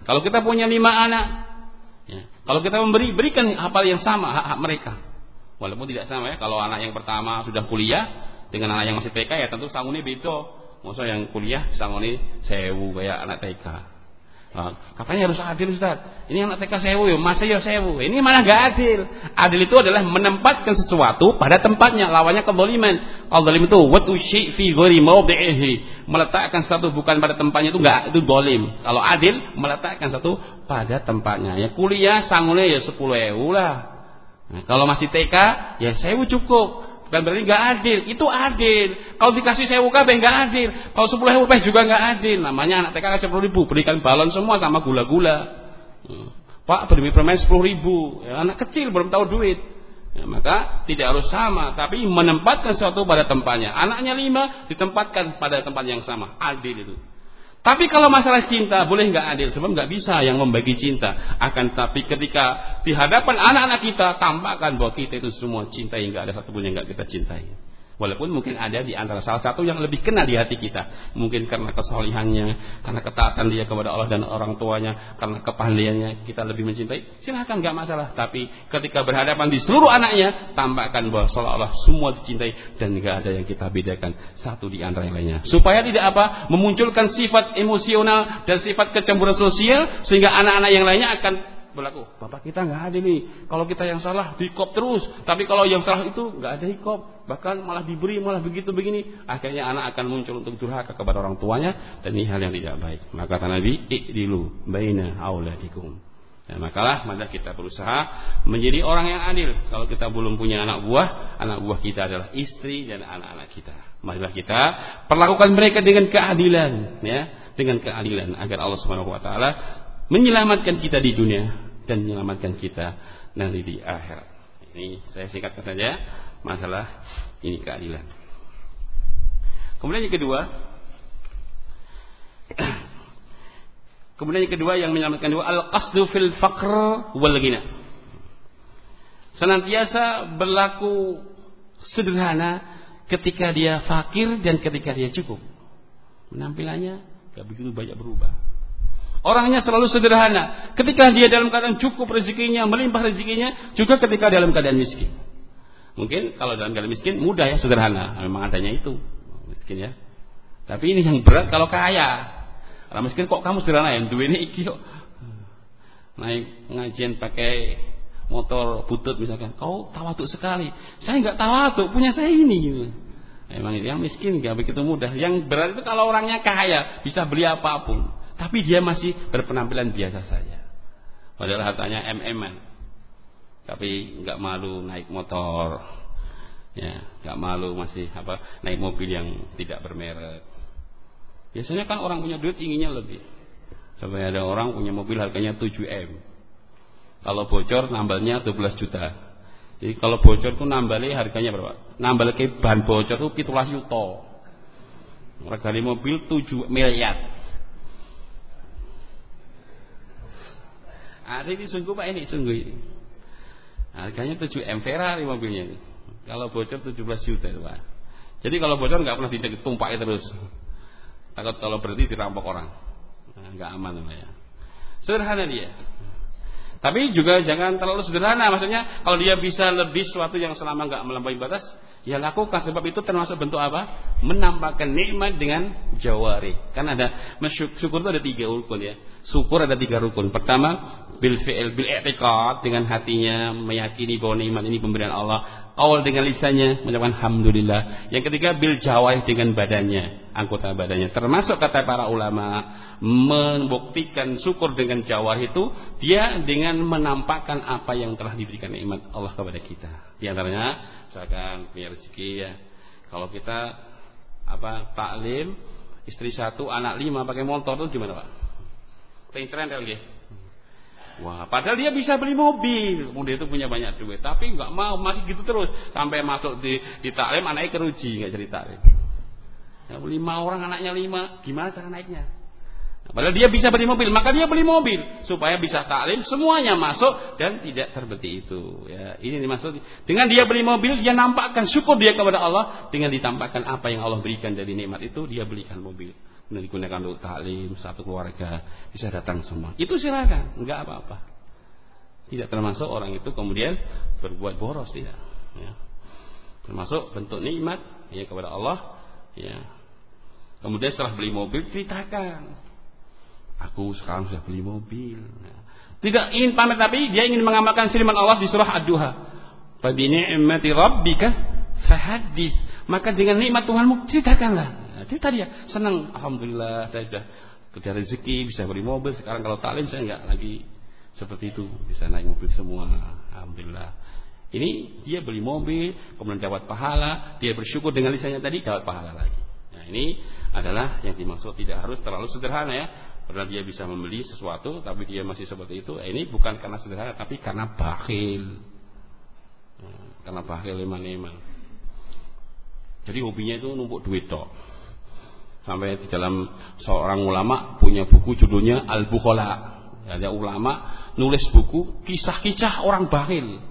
[SPEAKER 1] Kalau kita punya lima anak, ya. kalau kita memberi, berikan hafal yang sama hak-hak mereka. Walaupun tidak sama ya. Kalau anak yang pertama sudah kuliah dengan anak yang masih TK ya tentu sanggunya beda Masa yang kuliah sangoni sewu kayak anak TK. Nah, katanya harus adil Ustaz. Ini anak TK sewu ya, masa ya sewu. Ini malah gak adil. Adil itu adalah menempatkan sesuatu pada tempatnya. Lawannya kezaliman. Al-zalim itu watu syai' fi ghairi mawdi'ihi. Meletakkan satu bukan pada tempatnya itu enggak itu zalim. Kalau adil meletakkan satu pada tempatnya. Ya kuliah sangone ya 10 ewu lah. Nah, kalau masih TK ya sewu cukup. Bukan berarti nggak adil. Itu adil. Kalau dikasih sewu kabeh nggak adil. Kalau sepuluh ribu juga nggak adil. Namanya anak TK kasih sepuluh ribu, berikan balon semua sama gula-gula. Hmm. Pak beri permen sepuluh ribu. Ya, anak kecil belum tahu duit. Ya, maka tidak harus sama, tapi menempatkan sesuatu pada tempatnya. Anaknya lima ditempatkan pada tempat yang sama. Adil itu. Tapi kalau masalah cinta boleh nggak adil sebab nggak bisa yang membagi cinta. Akan tapi ketika di hadapan anak-anak kita tampakkan bahwa kita itu semua cinta yang nggak ada satupun yang nggak kita cintai. Walaupun mungkin ada di antara salah satu yang lebih kena di hati kita. Mungkin karena kesolihannya, karena ketaatan dia kepada Allah dan orang tuanya, karena kepandaiannya kita lebih mencintai. Silahkan nggak masalah. Tapi ketika berhadapan di seluruh anaknya, tampakkan bahwa seolah-olah semua dicintai dan nggak ada yang kita bedakan satu di antara yang lainnya. Supaya tidak apa? Memunculkan sifat emosional dan sifat kecemburuan sosial sehingga anak-anak yang lainnya akan berlaku. Bapak kita nggak ada nih. Kalau kita yang salah dikop terus. Tapi kalau yang salah itu nggak ada hikop. Bahkan malah diberi malah begitu begini. Akhirnya anak akan muncul untuk durhaka kepada orang tuanya dan ini hal yang tidak baik. Maka kata Nabi, "Ikdilu baina auladikum." Ya, makalah maka kita berusaha menjadi orang yang adil. Kalau kita belum punya anak buah, anak buah kita adalah istri dan anak-anak kita. Marilah kita perlakukan mereka dengan keadilan, ya, dengan keadilan agar Allah Subhanahu wa taala menyelamatkan kita di dunia dan menyelamatkan kita nanti di akhirat. Ini saya singkatkan saja masalah ini keadilan. Kemudian yang kedua, kemudian yang kedua yang menyelamatkan dua al-qasdu fil faqr wal ghina. Senantiasa berlaku sederhana ketika dia fakir dan ketika dia cukup. Penampilannya gak begitu banyak berubah. Orangnya selalu sederhana. Ketika dia dalam keadaan cukup rezekinya, melimpah rezekinya, juga ketika dalam keadaan miskin. Mungkin kalau dalam keadaan miskin mudah ya sederhana, memang adanya itu miskin ya. Tapi ini yang berat kalau kaya. Kalau miskin kok kamu sederhana ya, duit ini iki kok. Naik ngajian pakai motor butut misalkan, kau tawaduk sekali. Saya nggak tawaduk, punya saya ini. Gitu. Emang yang miskin nggak begitu mudah. Yang berat itu kalau orangnya kaya bisa beli apa pun, tapi dia masih berpenampilan biasa saja. Padahal hartanya mm tapi nggak malu naik motor, ya nggak malu masih apa naik mobil yang tidak bermerek. Biasanya kan orang punya duit inginnya lebih. Sampai ada orang punya mobil harganya 7 m. Kalau bocor nambahnya 12 juta. Jadi kalau bocor tuh nambahnya harganya berapa? Nambah ke bahan bocor tuh pitulah yuto. Harga mobil 7 miliar. Ada ini sungguh pak ini sungguh ini. Harganya 7 M Ferrari mobilnya. Kalau bocor 17 juta itu pak. Jadi kalau bocor nggak pernah ditumpaki terus. Takut kalau berhenti dirampok orang. Nah, nggak aman namanya. Sederhana dia. Tapi juga jangan terlalu sederhana. Maksudnya kalau dia bisa lebih sesuatu yang selama nggak melampaui batas, ya lakukan. Sebab itu termasuk bentuk apa? Menampakkan nikmat dengan jawari. Kan ada syukur itu ada tiga rukun ya. Syukur ada tiga rukun. Pertama bil fi'il bil i'tiqad dengan hatinya meyakini bahwa nikmat ini pemberian Allah. Awal dengan lisannya mengucapkan alhamdulillah. Yang ketiga bil jawari dengan badannya, anggota badannya. Termasuk kata para ulama membuktikan syukur dengan jawar itu dia dengan menampakkan apa yang telah diberikan nikmat Allah kepada kita. Di antaranya misalkan punya rezeki ya. Kalau kita apa taklim istri satu anak lima pakai motor itu gimana pak? Pengen ya? Wah, padahal dia bisa beli mobil, kemudian itu punya banyak duit, tapi nggak mau, masih gitu terus sampai masuk di di taklim anaknya keruji nggak taklim. Ya, lima orang anaknya lima, gimana cara naiknya? Padahal dia bisa beli mobil, maka dia beli mobil supaya bisa taklim semuanya masuk dan tidak terbeti itu. Ya, ini dimaksud. Dengan dia beli mobil dia nampakkan syukur dia kepada Allah. Dengan ditampakkan apa yang Allah berikan dari nikmat itu dia belikan mobil. Kemudian digunakan untuk taklim satu keluarga bisa datang semua. Itu silakan nggak apa-apa. Tidak termasuk orang itu kemudian berbuat boros tidak ya. termasuk bentuk nikmat ya kepada Allah ya. Kemudian setelah beli mobil ceritakan aku sekarang sudah beli mobil tidak ingin pamit tapi dia ingin mengamalkan firman Allah di surah Ad-Duha fa bi ni'mati rabbika fahadits maka dengan nikmat Tuhanmu ceritakanlah dia tadi ya senang, alhamdulillah saya sudah kerja rezeki, bisa beli mobil. Sekarang kalau taklim saya nggak lagi seperti itu, bisa naik mobil semua. Alhamdulillah. Ini dia beli mobil, kemudian dapat pahala, dia bersyukur dengan lisannya tadi dapat pahala lagi. Nah, ini adalah yang dimaksud tidak harus terlalu sederhana ya. Padahal dia bisa membeli sesuatu, tapi dia masih seperti itu. Eh, ini bukan karena sederhana, tapi karena bakhil. Nah, karena bakhil iman-iman. Jadi hobinya itu numpuk duit toh sampai di dalam seorang ulama punya buku judulnya Al Bukhala ada ulama nulis buku kisah-kisah orang bakhil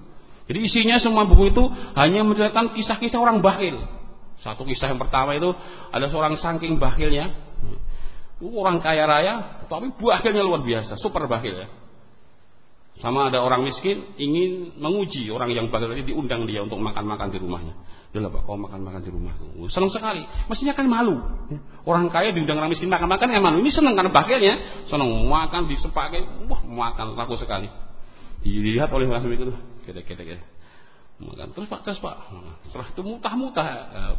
[SPEAKER 1] jadi isinya semua buku itu hanya menceritakan kisah-kisah orang bakhil satu kisah yang pertama itu ada seorang saking bakhilnya orang kaya raya tapi bakhilnya luar biasa super bakhil ya sama ada orang miskin ingin menguji orang yang bakhil tadi diundang dia untuk makan-makan di rumahnya. Udah pak, kau makan-makan di rumah. Senang sekali. Mestinya kan malu. Orang kaya diundang orang miskin makan-makan yang malu. Ini senang karena bakhilnya. Senang makan disepakai. Wah makan laku sekali. Dilihat oleh orang itu. Kira-kira. Makan terus pak, terus pak. Setelah itu mutah-mutah. Uh,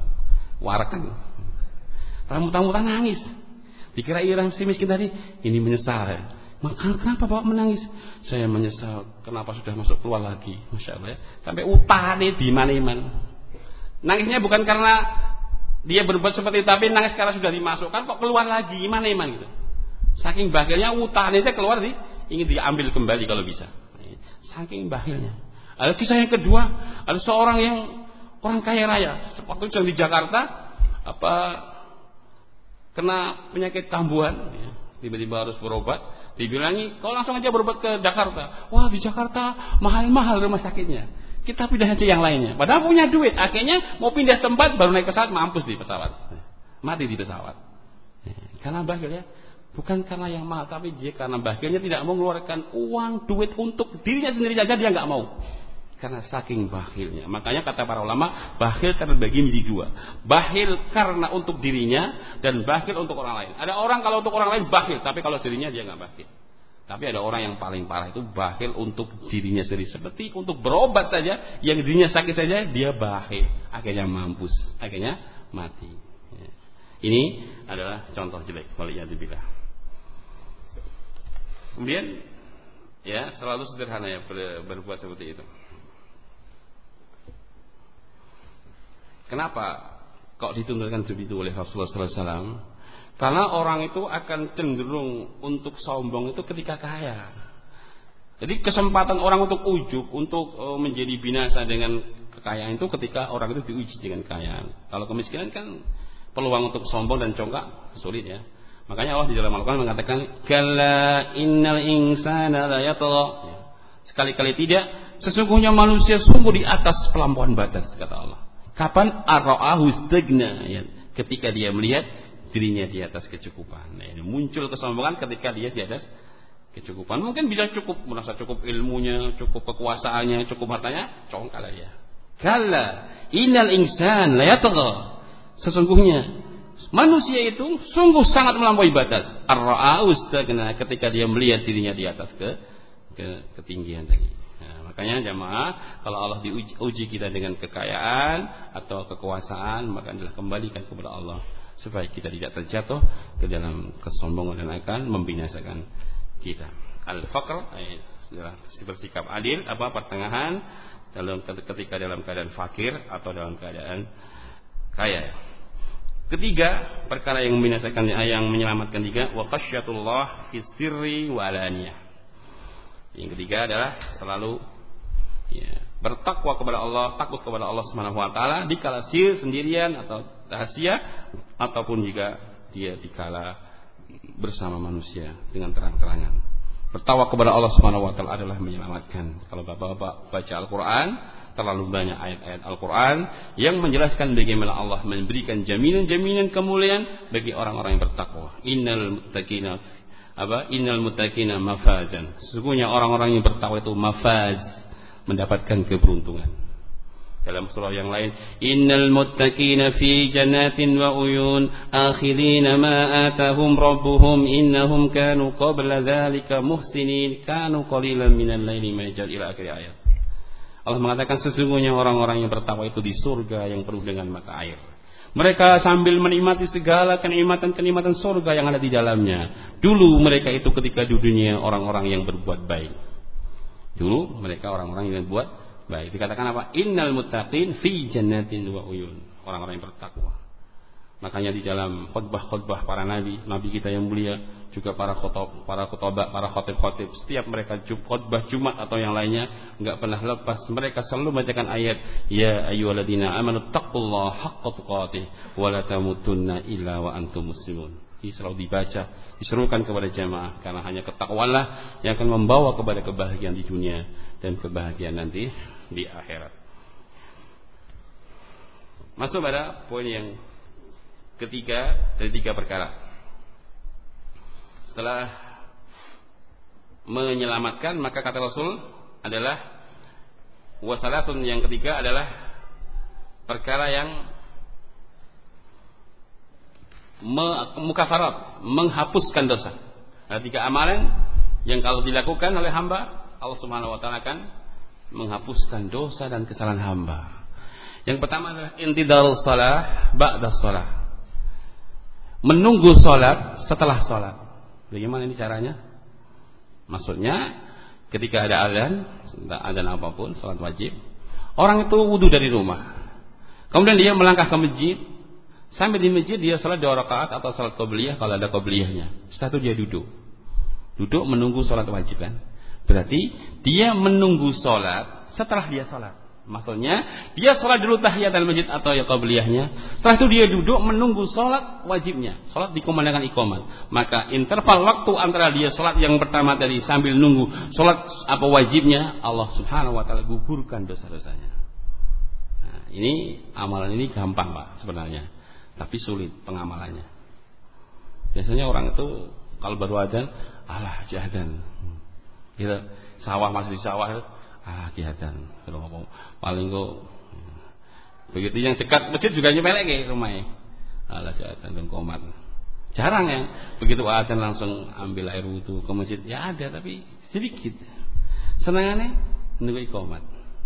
[SPEAKER 1] warakan. Setelah mutah-mutah nangis. Dikira orang si miskin tadi. Ini menyesal ya maka kenapa bapak menangis? Saya menyesal kenapa sudah masuk keluar lagi. Masya Allah ya. Sampai utah nih di mana-mana. Nangisnya bukan karena dia berbuat seperti itu, tapi nangis karena sudah dimasukkan kok keluar lagi. Gimana iman gitu. Saking bahagianya utah nih keluar sih ingin diambil kembali kalau bisa. Saking bahagianya. Ada kisah yang kedua, ada seorang yang orang kaya raya, waktu itu di Jakarta apa kena penyakit kambuhan, ya. tiba-tiba harus berobat, Dibilangi, kau langsung aja berobat ke Jakarta. Wah di Jakarta mahal-mahal rumah sakitnya. Kita pindah aja yang lainnya. Padahal punya duit. Akhirnya mau pindah tempat baru naik pesawat mampus di pesawat. Mati di pesawat. Karena bakhil ya. Bukan karena yang mahal, tapi dia karena bakhilnya tidak mau mengeluarkan uang, duit untuk dirinya sendiri saja dia nggak mau karena saking bakhilnya. Makanya kata para ulama, bakhil terbagi menjadi dua. Bakhil karena untuk dirinya dan bakhil untuk orang lain. Ada orang kalau untuk orang lain bakhil, tapi kalau dirinya dia nggak bakhil. Tapi ada orang yang paling parah itu bakhil untuk dirinya sendiri. Seperti untuk berobat saja, yang dirinya sakit saja, dia bakhil. Akhirnya mampus, akhirnya mati. Ya. Ini adalah contoh jelek. Waliyadzubillah. Kemudian, ya selalu sederhana ya ber, berbuat seperti itu. Kenapa kok dituntutkan seperti itu oleh Rasulullah SAW? Karena orang itu akan cenderung untuk sombong itu ketika kaya. Jadi kesempatan orang untuk ujuk, untuk e, menjadi binasa dengan kekayaan itu ketika orang itu diuji dengan kekayaan. Kalau kemiskinan kan peluang untuk sombong dan congkak sulit ya. Makanya Allah di dalam Al-Quran mengatakan, "Kalla innal insana la ya. Sekali-kali tidak, sesungguhnya manusia sungguh di atas pelampauan batas kata Allah. Kapan arra'ahu Ya. Ketika dia melihat dirinya di atas kecukupan. Nah, ini muncul kesombongan ketika dia di atas kecukupan. Mungkin bisa cukup, merasa cukup ilmunya, cukup kekuasaannya, cukup hartanya, congkal ya. Kala inal insan layatagha. Sesungguhnya manusia itu sungguh sangat melampaui batas. Ar-ra'aus ketika dia melihat dirinya di atas ke, ke ketinggian tadi. Makanya jamaah kalau Allah diuji uji kita dengan kekayaan atau kekuasaan maka adalah kembalikan kepada Allah supaya kita tidak terjatuh ke dalam kesombongan dan akan membinasakan kita. Al-faqr adalah bersikap adil apa pertengahan dalam ketika dalam keadaan fakir atau dalam keadaan kaya. Ketiga, perkara yang membinasakan yang menyelamatkan juga wa khasyatullah fi sirri. Yang ketiga adalah selalu ya, bertakwa kepada Allah, takut kepada Allah Subhanahu wa taala di kala sir sendirian atau rahasia ataupun juga dia dikala bersama manusia dengan terang-terangan. Bertawa kepada Allah Subhanahu wa taala adalah menyelamatkan. Kalau Bapak-bapak baca Al-Qur'an, terlalu banyak ayat-ayat Al-Qur'an yang menjelaskan bagaimana Allah memberikan jaminan-jaminan kemuliaan bagi orang-orang yang bertakwa. Innal muttaqina apa? Innal muttaqina mafazan. Sesungguhnya orang-orang yang bertakwa itu mafaz, mendapatkan keberuntungan dalam surah yang lain innal muttaqina fi jannatin wa uyun akhirina ma atahum rabbuhum innahum kanu qabla dhalika muhsinin kanu qalilan minal laili ma ila akhir ayat Allah mengatakan sesungguhnya orang-orang yang bertakwa itu di surga yang penuh dengan mata air mereka sambil menikmati segala kenikmatan-kenikmatan surga yang ada di dalamnya. Dulu mereka itu ketika di dunia orang-orang yang berbuat baik. Dulu mereka orang-orang yang berbuat Baik, dikatakan apa? Innal muttaqin fi jannatin wa uyun. Orang-orang yang bertakwa. Makanya di dalam khutbah-khutbah para nabi, nabi kita yang mulia, juga para khotob, para khotobah, para khotib-khotib, setiap mereka khutbah Jumat atau yang lainnya enggak pernah lepas. Mereka selalu membacakan ayat, Ya ayyuhalladzina amanu taqullaha haqqa tuqatih wa la tamutunna illa wa antum muslimun. Selalu dibaca, diserukan kepada jamaah karena hanya ketakwalah yang akan membawa kepada kebahagiaan di dunia dan kebahagiaan nanti di akhirat. Masuk pada poin yang ketiga dari tiga perkara. Setelah menyelamatkan maka kata Rasul adalah wasalatun yang ketiga adalah perkara yang mukafarat menghapuskan dosa. Ada tiga amalan yang kalau dilakukan oleh hamba Allah Subhanahu wa taala akan menghapuskan dosa dan kesalahan hamba. Yang pertama adalah intidal salah ba'da salah. Menunggu salat setelah salat. Bagaimana ini caranya? Maksudnya ketika ada azan, azan apa pun, salat wajib, orang itu wudhu dari rumah. Kemudian dia melangkah ke masjid, sampai di masjid dia salat dua rakaat atau salat qabliyah kalau ada qabliyahnya. Setelah itu dia duduk. Duduk menunggu salat wajib kan? Berarti dia menunggu sholat setelah dia sholat. Maksudnya dia sholat dulu tahiyatan masjid atau ya qabliyahnya. Setelah itu dia duduk menunggu sholat wajibnya. Sholat dikumandangkan ikomat. Maka interval waktu antara dia sholat yang pertama tadi sambil nunggu sholat apa wajibnya Allah subhanahu wa ta'ala gugurkan dosa-dosanya. Nah, ini amalan ini gampang pak sebenarnya. Tapi sulit pengamalannya. Biasanya orang itu kalau baru ada alah jahadan kita sawah masih di sawah ah kelihatan kalau paling kok begitu yang dekat masjid juga nyepelek ke rumahnya alah jahatan dan komat Jarang yang begitu adzan langsung ambil air wudhu ke masjid. Ya ada tapi sedikit. Senangannya nunggu ikomat.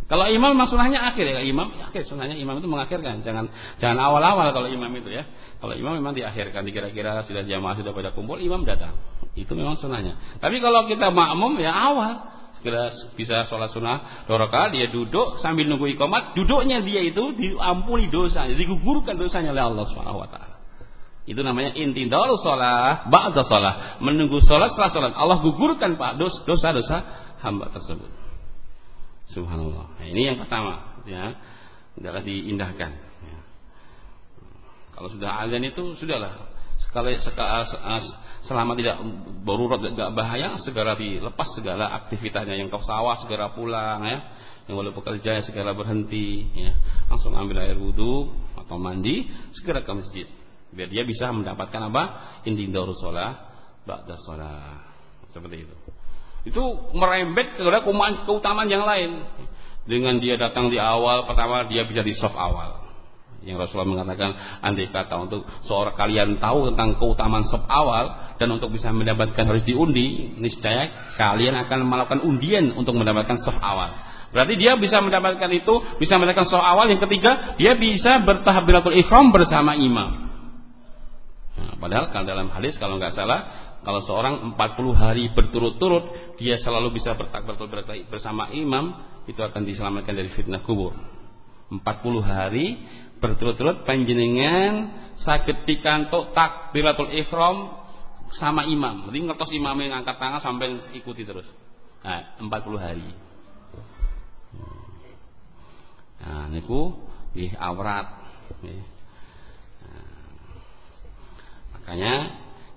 [SPEAKER 1] Kalau imam memang sunahnya akhir ya, imam akhir sunahnya imam itu mengakhirkan, jangan jangan awal-awal kalau imam itu ya. Kalau imam memang diakhirkan, dikira-kira sudah jamaah sudah pada kumpul, imam datang. Itu memang sunahnya. Tapi kalau kita makmum ya awal, segera bisa sholat sunnah dua dia duduk sambil nunggu ikomat duduknya dia itu diampuni dosa digugurkan dosanya oleh Allah Subhanahu Wa Taala. Itu namanya intidal sholat ba'da sholat menunggu sholat setelah sholat Allah gugurkan pak dosa-dosa hamba tersebut subhanallah. Nah, ini yang pertama ya. Adalah diindahkan ya. kalau sudah azan itu sudahlah. Sekali selama tidak berurat tidak bahaya segera dilepas segala aktivitasnya. Yang ke sawah segera pulang ya. Yang boleh bekerja segera berhenti ya. Langsung ambil air wudhu atau mandi segera ke masjid. Biar dia bisa mendapatkan apa? Inti sholat ba'da sholat. Seperti itu itu merembet kepada keutamaan yang lain. Dengan dia datang di awal pertama dia bisa di soft awal. Yang Rasulullah mengatakan andai kata untuk seorang kalian tahu tentang keutamaan sop awal dan untuk bisa mendapatkan harus diundi niscaya kalian akan melakukan undian untuk mendapatkan sop awal. Berarti dia bisa mendapatkan itu bisa mendapatkan sop awal. Yang ketiga dia bisa bertahap bertahbiratul ikhram bersama imam. Nah, padahal kalau dalam hadis kalau nggak salah kalau seorang 40 hari berturut-turut dia selalu bisa bertakbiratul bersama imam itu akan diselamatkan dari fitnah kubur 40 hari berturut-turut panjenengan sakit pikantuk takbiratul ihram sama imam. Jadi ngertos imam yang angkat tangan sampai ikuti terus. Nah, 40 hari. Nah, niku di awrat. Nah, makanya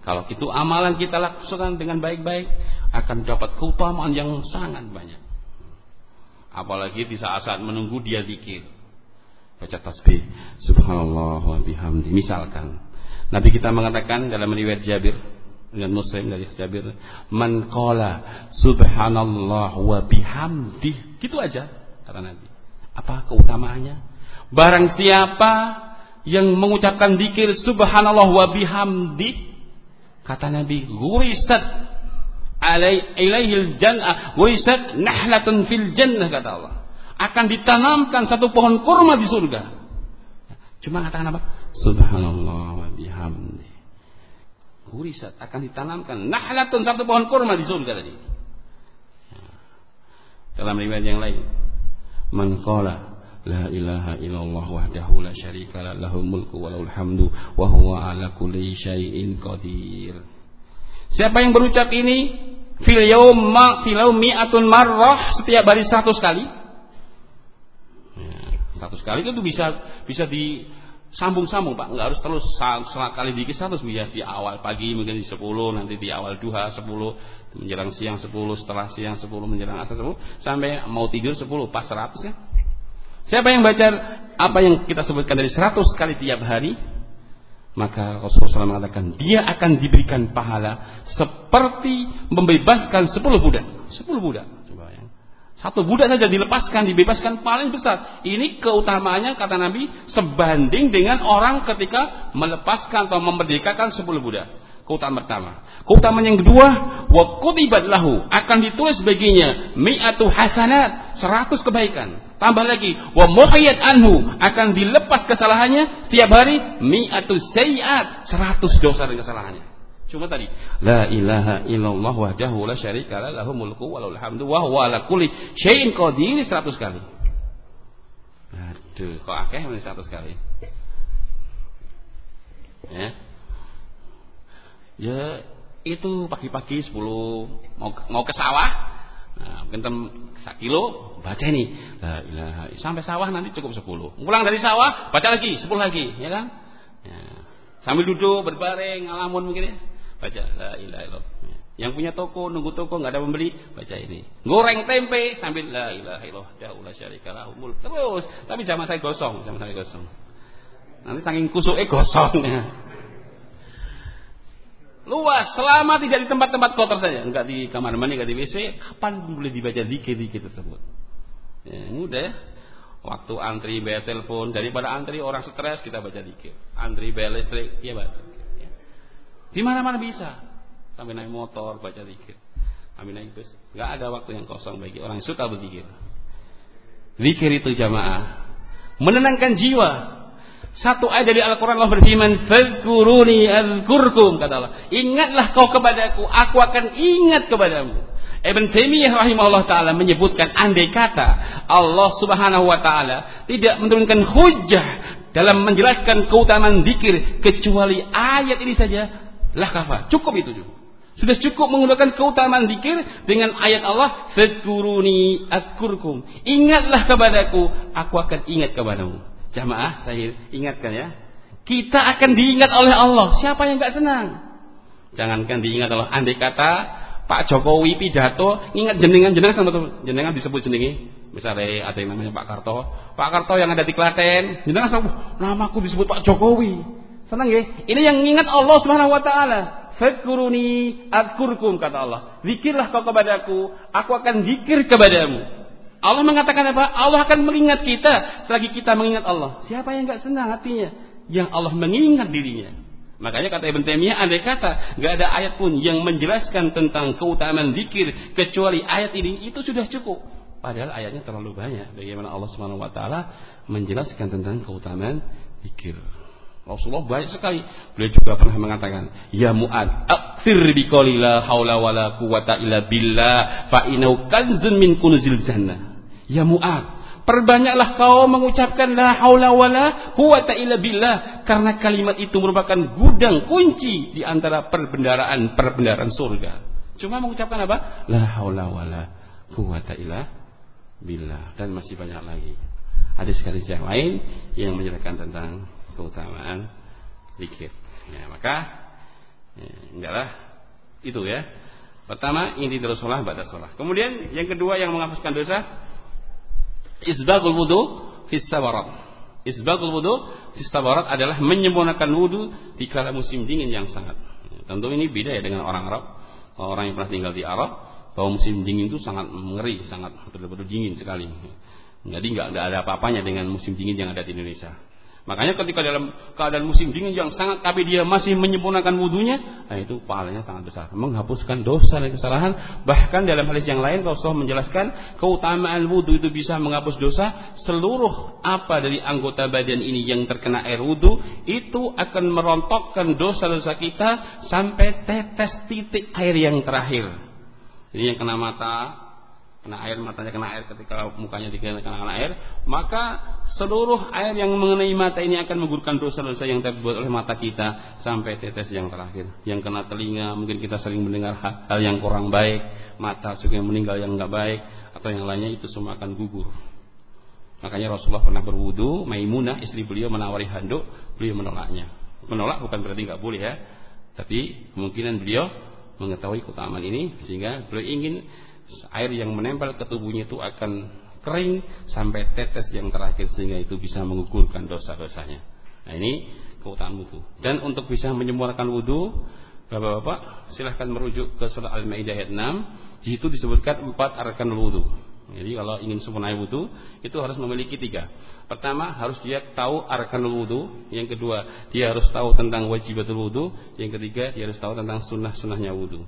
[SPEAKER 1] kalau itu amalan kita lakukan dengan baik-baik akan dapat keutamaan yang sangat banyak. Apalagi di saat-saat menunggu dia zikir. Baca tasbih. Subhanallah wa bihamdi. Misalkan Nabi kita mengatakan dalam riwayat Jabir dengan Muslim dari Jabir man qala subhanallah wa bihamdi gitu aja kata Nabi. Apa keutamaannya? Barang siapa yang mengucapkan dikir subhanallah wa bihamdi kata Nabi gurisat alai ilaihil jannah gurisat nahlatun fil jannah kata Allah akan ditanamkan satu pohon kurma di surga. Cuma katakan apa? Subhanallah wa bihamdi. Hurisat akan ditanamkan nahlatun satu pohon kurma di surga tadi. Dalam riwayat yang lain, man qala ilaha illallah wahdahu la syarika la lahu mulku wa lahul hamdu wa huwa ala kulli syai'in qadir. Siapa yang berucap ini fil yauma fil mi'atun marrah setiap hari 100 kali satu kali itu bisa bisa disambung-sambung Pak, nggak harus terus sekali dikit satu bisa di awal pagi mungkin di 10, nanti di awal duha 10, menjelang siang 10, setelah siang 10, menjelang asar 10, sampai mau tidur 10, pas 100 ya. Siapa yang baca apa yang kita sebutkan dari 100 kali tiap hari, maka Rasulullah SAW mengatakan dia akan diberikan pahala seperti membebaskan 10 budak. 10 budak. Satu budak saja dilepaskan, dibebaskan paling besar. Ini keutamaannya kata Nabi sebanding dengan orang ketika melepaskan atau memerdekakan sepuluh budak. Keutamaan pertama. Keutamaan yang kedua, wa kutibat lahu akan ditulis baginya mi'atu hasanat, seratus kebaikan. Tambah lagi, wa muhayyad anhu akan dilepas kesalahannya setiap hari mi'atu sayiat, seratus dosa dan kesalahannya. Cuma tadi la ilaha illallah wahdahu la syarika la lahu mulku wa lahul hamdu wa huwa ala kulli syai'in qadir 100 kali. Aduh, kok akeh 100 kali. Ya. Ya, itu pagi-pagi 10 mau mau ke sawah. Nah, mungkin tem kilo baca ini la ilaha sampai sawah nanti cukup 10. Pulang dari sawah baca lagi 10 lagi, ya kan? Ya. Sambil duduk berbaring ngalamun mungkin ya baca la ilaha illallah. Yang punya toko nunggu toko nggak ada pembeli, baca ini. Goreng tempe sambil la ilaha illallah la syarika lahu Terus, tapi zaman saya gosong, zaman saya gosong. Nanti saking kusuknya gosongnya. Luas, selama tidak di tempat-tempat kotor saja, enggak di kamar mandi, enggak di WC, kapan boleh dibaca dikit-dikit tersebut? Ya, mudah ya. Waktu antri bayar telepon, daripada antri orang stres kita baca dikit. Antri bayar listrik, ya baca. Di mana-mana bisa. Sampai naik motor baca zikir. Sampai naik bus. Gak ada waktu yang kosong bagi orang yang suka berzikir. Zikir itu jamaah menenangkan jiwa. Satu ayat dari Al-Quran Allah berfirman, "Fadkuruni azkurkum," kata Allah. Ingatlah kau kepadaku, aku akan ingat kepadamu. Ibn Taimiyah rahimahullah taala menyebutkan andai kata Allah Subhanahu wa taala tidak menurunkan hujah dalam menjelaskan keutamaan zikir kecuali ayat ini saja, lah kafa. Cukup itu juga. Sudah cukup menggunakan keutamaan zikir dengan ayat Allah, "Fadkuruni adkurkum." Ingatlah kepadaku, aku akan ingat kepadamu. Jamaah, saya ingatkan ya. Kita akan diingat oleh Allah. Siapa yang nggak senang? Jangankan diingat Allah. Andai kata Pak Jokowi pidato, ingat jenengan jenengan sama jenengan disebut jenengi. Misalnya ada yang namanya Pak Karto, Pak Karto yang ada di Klaten, jenengan sama namaku disebut Pak Jokowi. Senang ya? Ini yang ingat Allah Subhanahu wa taala. Fadkuruni adkurkum kata Allah. Zikirlah kau kepadaku, aku akan zikir kepadamu. Allah mengatakan apa? Allah akan mengingat kita selagi kita mengingat Allah. Siapa yang nggak senang hatinya? Yang Allah mengingat dirinya. Makanya kata Ibn Taimiyah andai kata nggak ada ayat pun yang menjelaskan tentang keutamaan zikir kecuali ayat ini itu sudah cukup. Padahal ayatnya terlalu banyak. Bagaimana Allah Subhanahu wa taala menjelaskan tentang keutamaan zikir. Rasulullah banyak sekali. Beliau juga pernah mengatakan, "Ya Mu'ad, aksir bi la haula wala quwata illa billah fa innahu kanzun min kunuzil jannah." Ya Mu'ad, perbanyaklah kau mengucapkan la haula wala quwata illa billah karena kalimat itu merupakan gudang kunci di antara perbendaraan-perbendaraan surga. Cuma mengucapkan apa? La haula wala quwata illa billah dan masih banyak lagi. Hadis-hadis yang lain yang menjelaskan tentang keutamaan zikir. Ya, maka ya, enggaklah itu ya. Pertama inti dari sholat pada sholat. Kemudian yang kedua yang menghapuskan dosa isbagul wudu fis sawarat. Isbagul wudu fis sawarat adalah menyempurnakan wudu di kala musim dingin yang sangat. Tentu ini beda ya dengan orang Arab. Orang yang pernah tinggal di Arab bahwa musim dingin itu sangat mengeri, sangat betul-betul dingin sekali. Jadi nggak ada apa-apanya dengan musim dingin yang ada di Indonesia. Makanya ketika dalam keadaan musim dingin yang sangat tapi dia masih menyempurnakan wudhunya, nah itu pahalanya sangat besar. Menghapuskan dosa dan kesalahan. Bahkan dalam hadis yang lain Rasulullah menjelaskan keutamaan wudhu itu bisa menghapus dosa. Seluruh apa dari anggota badan ini yang terkena air wudhu itu akan merontokkan dosa-dosa kita sampai tetes titik air yang terakhir. Jadi yang kena mata, kena air matanya kena air. Ketika mukanya dikena kena air. Maka seluruh air yang mengenai mata ini akan menggugurkan dosa-dosa yang terbuat oleh mata kita sampai tetes yang terakhir. Yang kena telinga mungkin kita sering mendengar hal, yang kurang baik. Mata suka yang meninggal yang enggak baik atau yang lainnya itu semua akan gugur. Makanya Rasulullah pernah berwudu Maimunah istri beliau menawari handuk. Beliau menolaknya. Menolak bukan berarti nggak boleh ya. Tapi kemungkinan beliau mengetahui keutamaan ini sehingga beliau ingin air yang menempel ke tubuhnya itu akan kering sampai tetes yang terakhir sehingga itu bisa mengukurkan dosa-dosanya. Nah ini keutamaan wudhu. Dan untuk bisa menyempurnakan wudhu, Bapak-bapak silahkan merujuk ke surah Al-Maidah ayat 6. Di situ disebutkan empat arkan wudhu. Jadi kalau ingin sempurna wudhu itu harus memiliki tiga. Pertama harus dia tahu arkan wudhu. Yang kedua dia harus tahu tentang wajibatul wudhu. Yang ketiga dia harus tahu tentang sunnah-sunnahnya wudhu.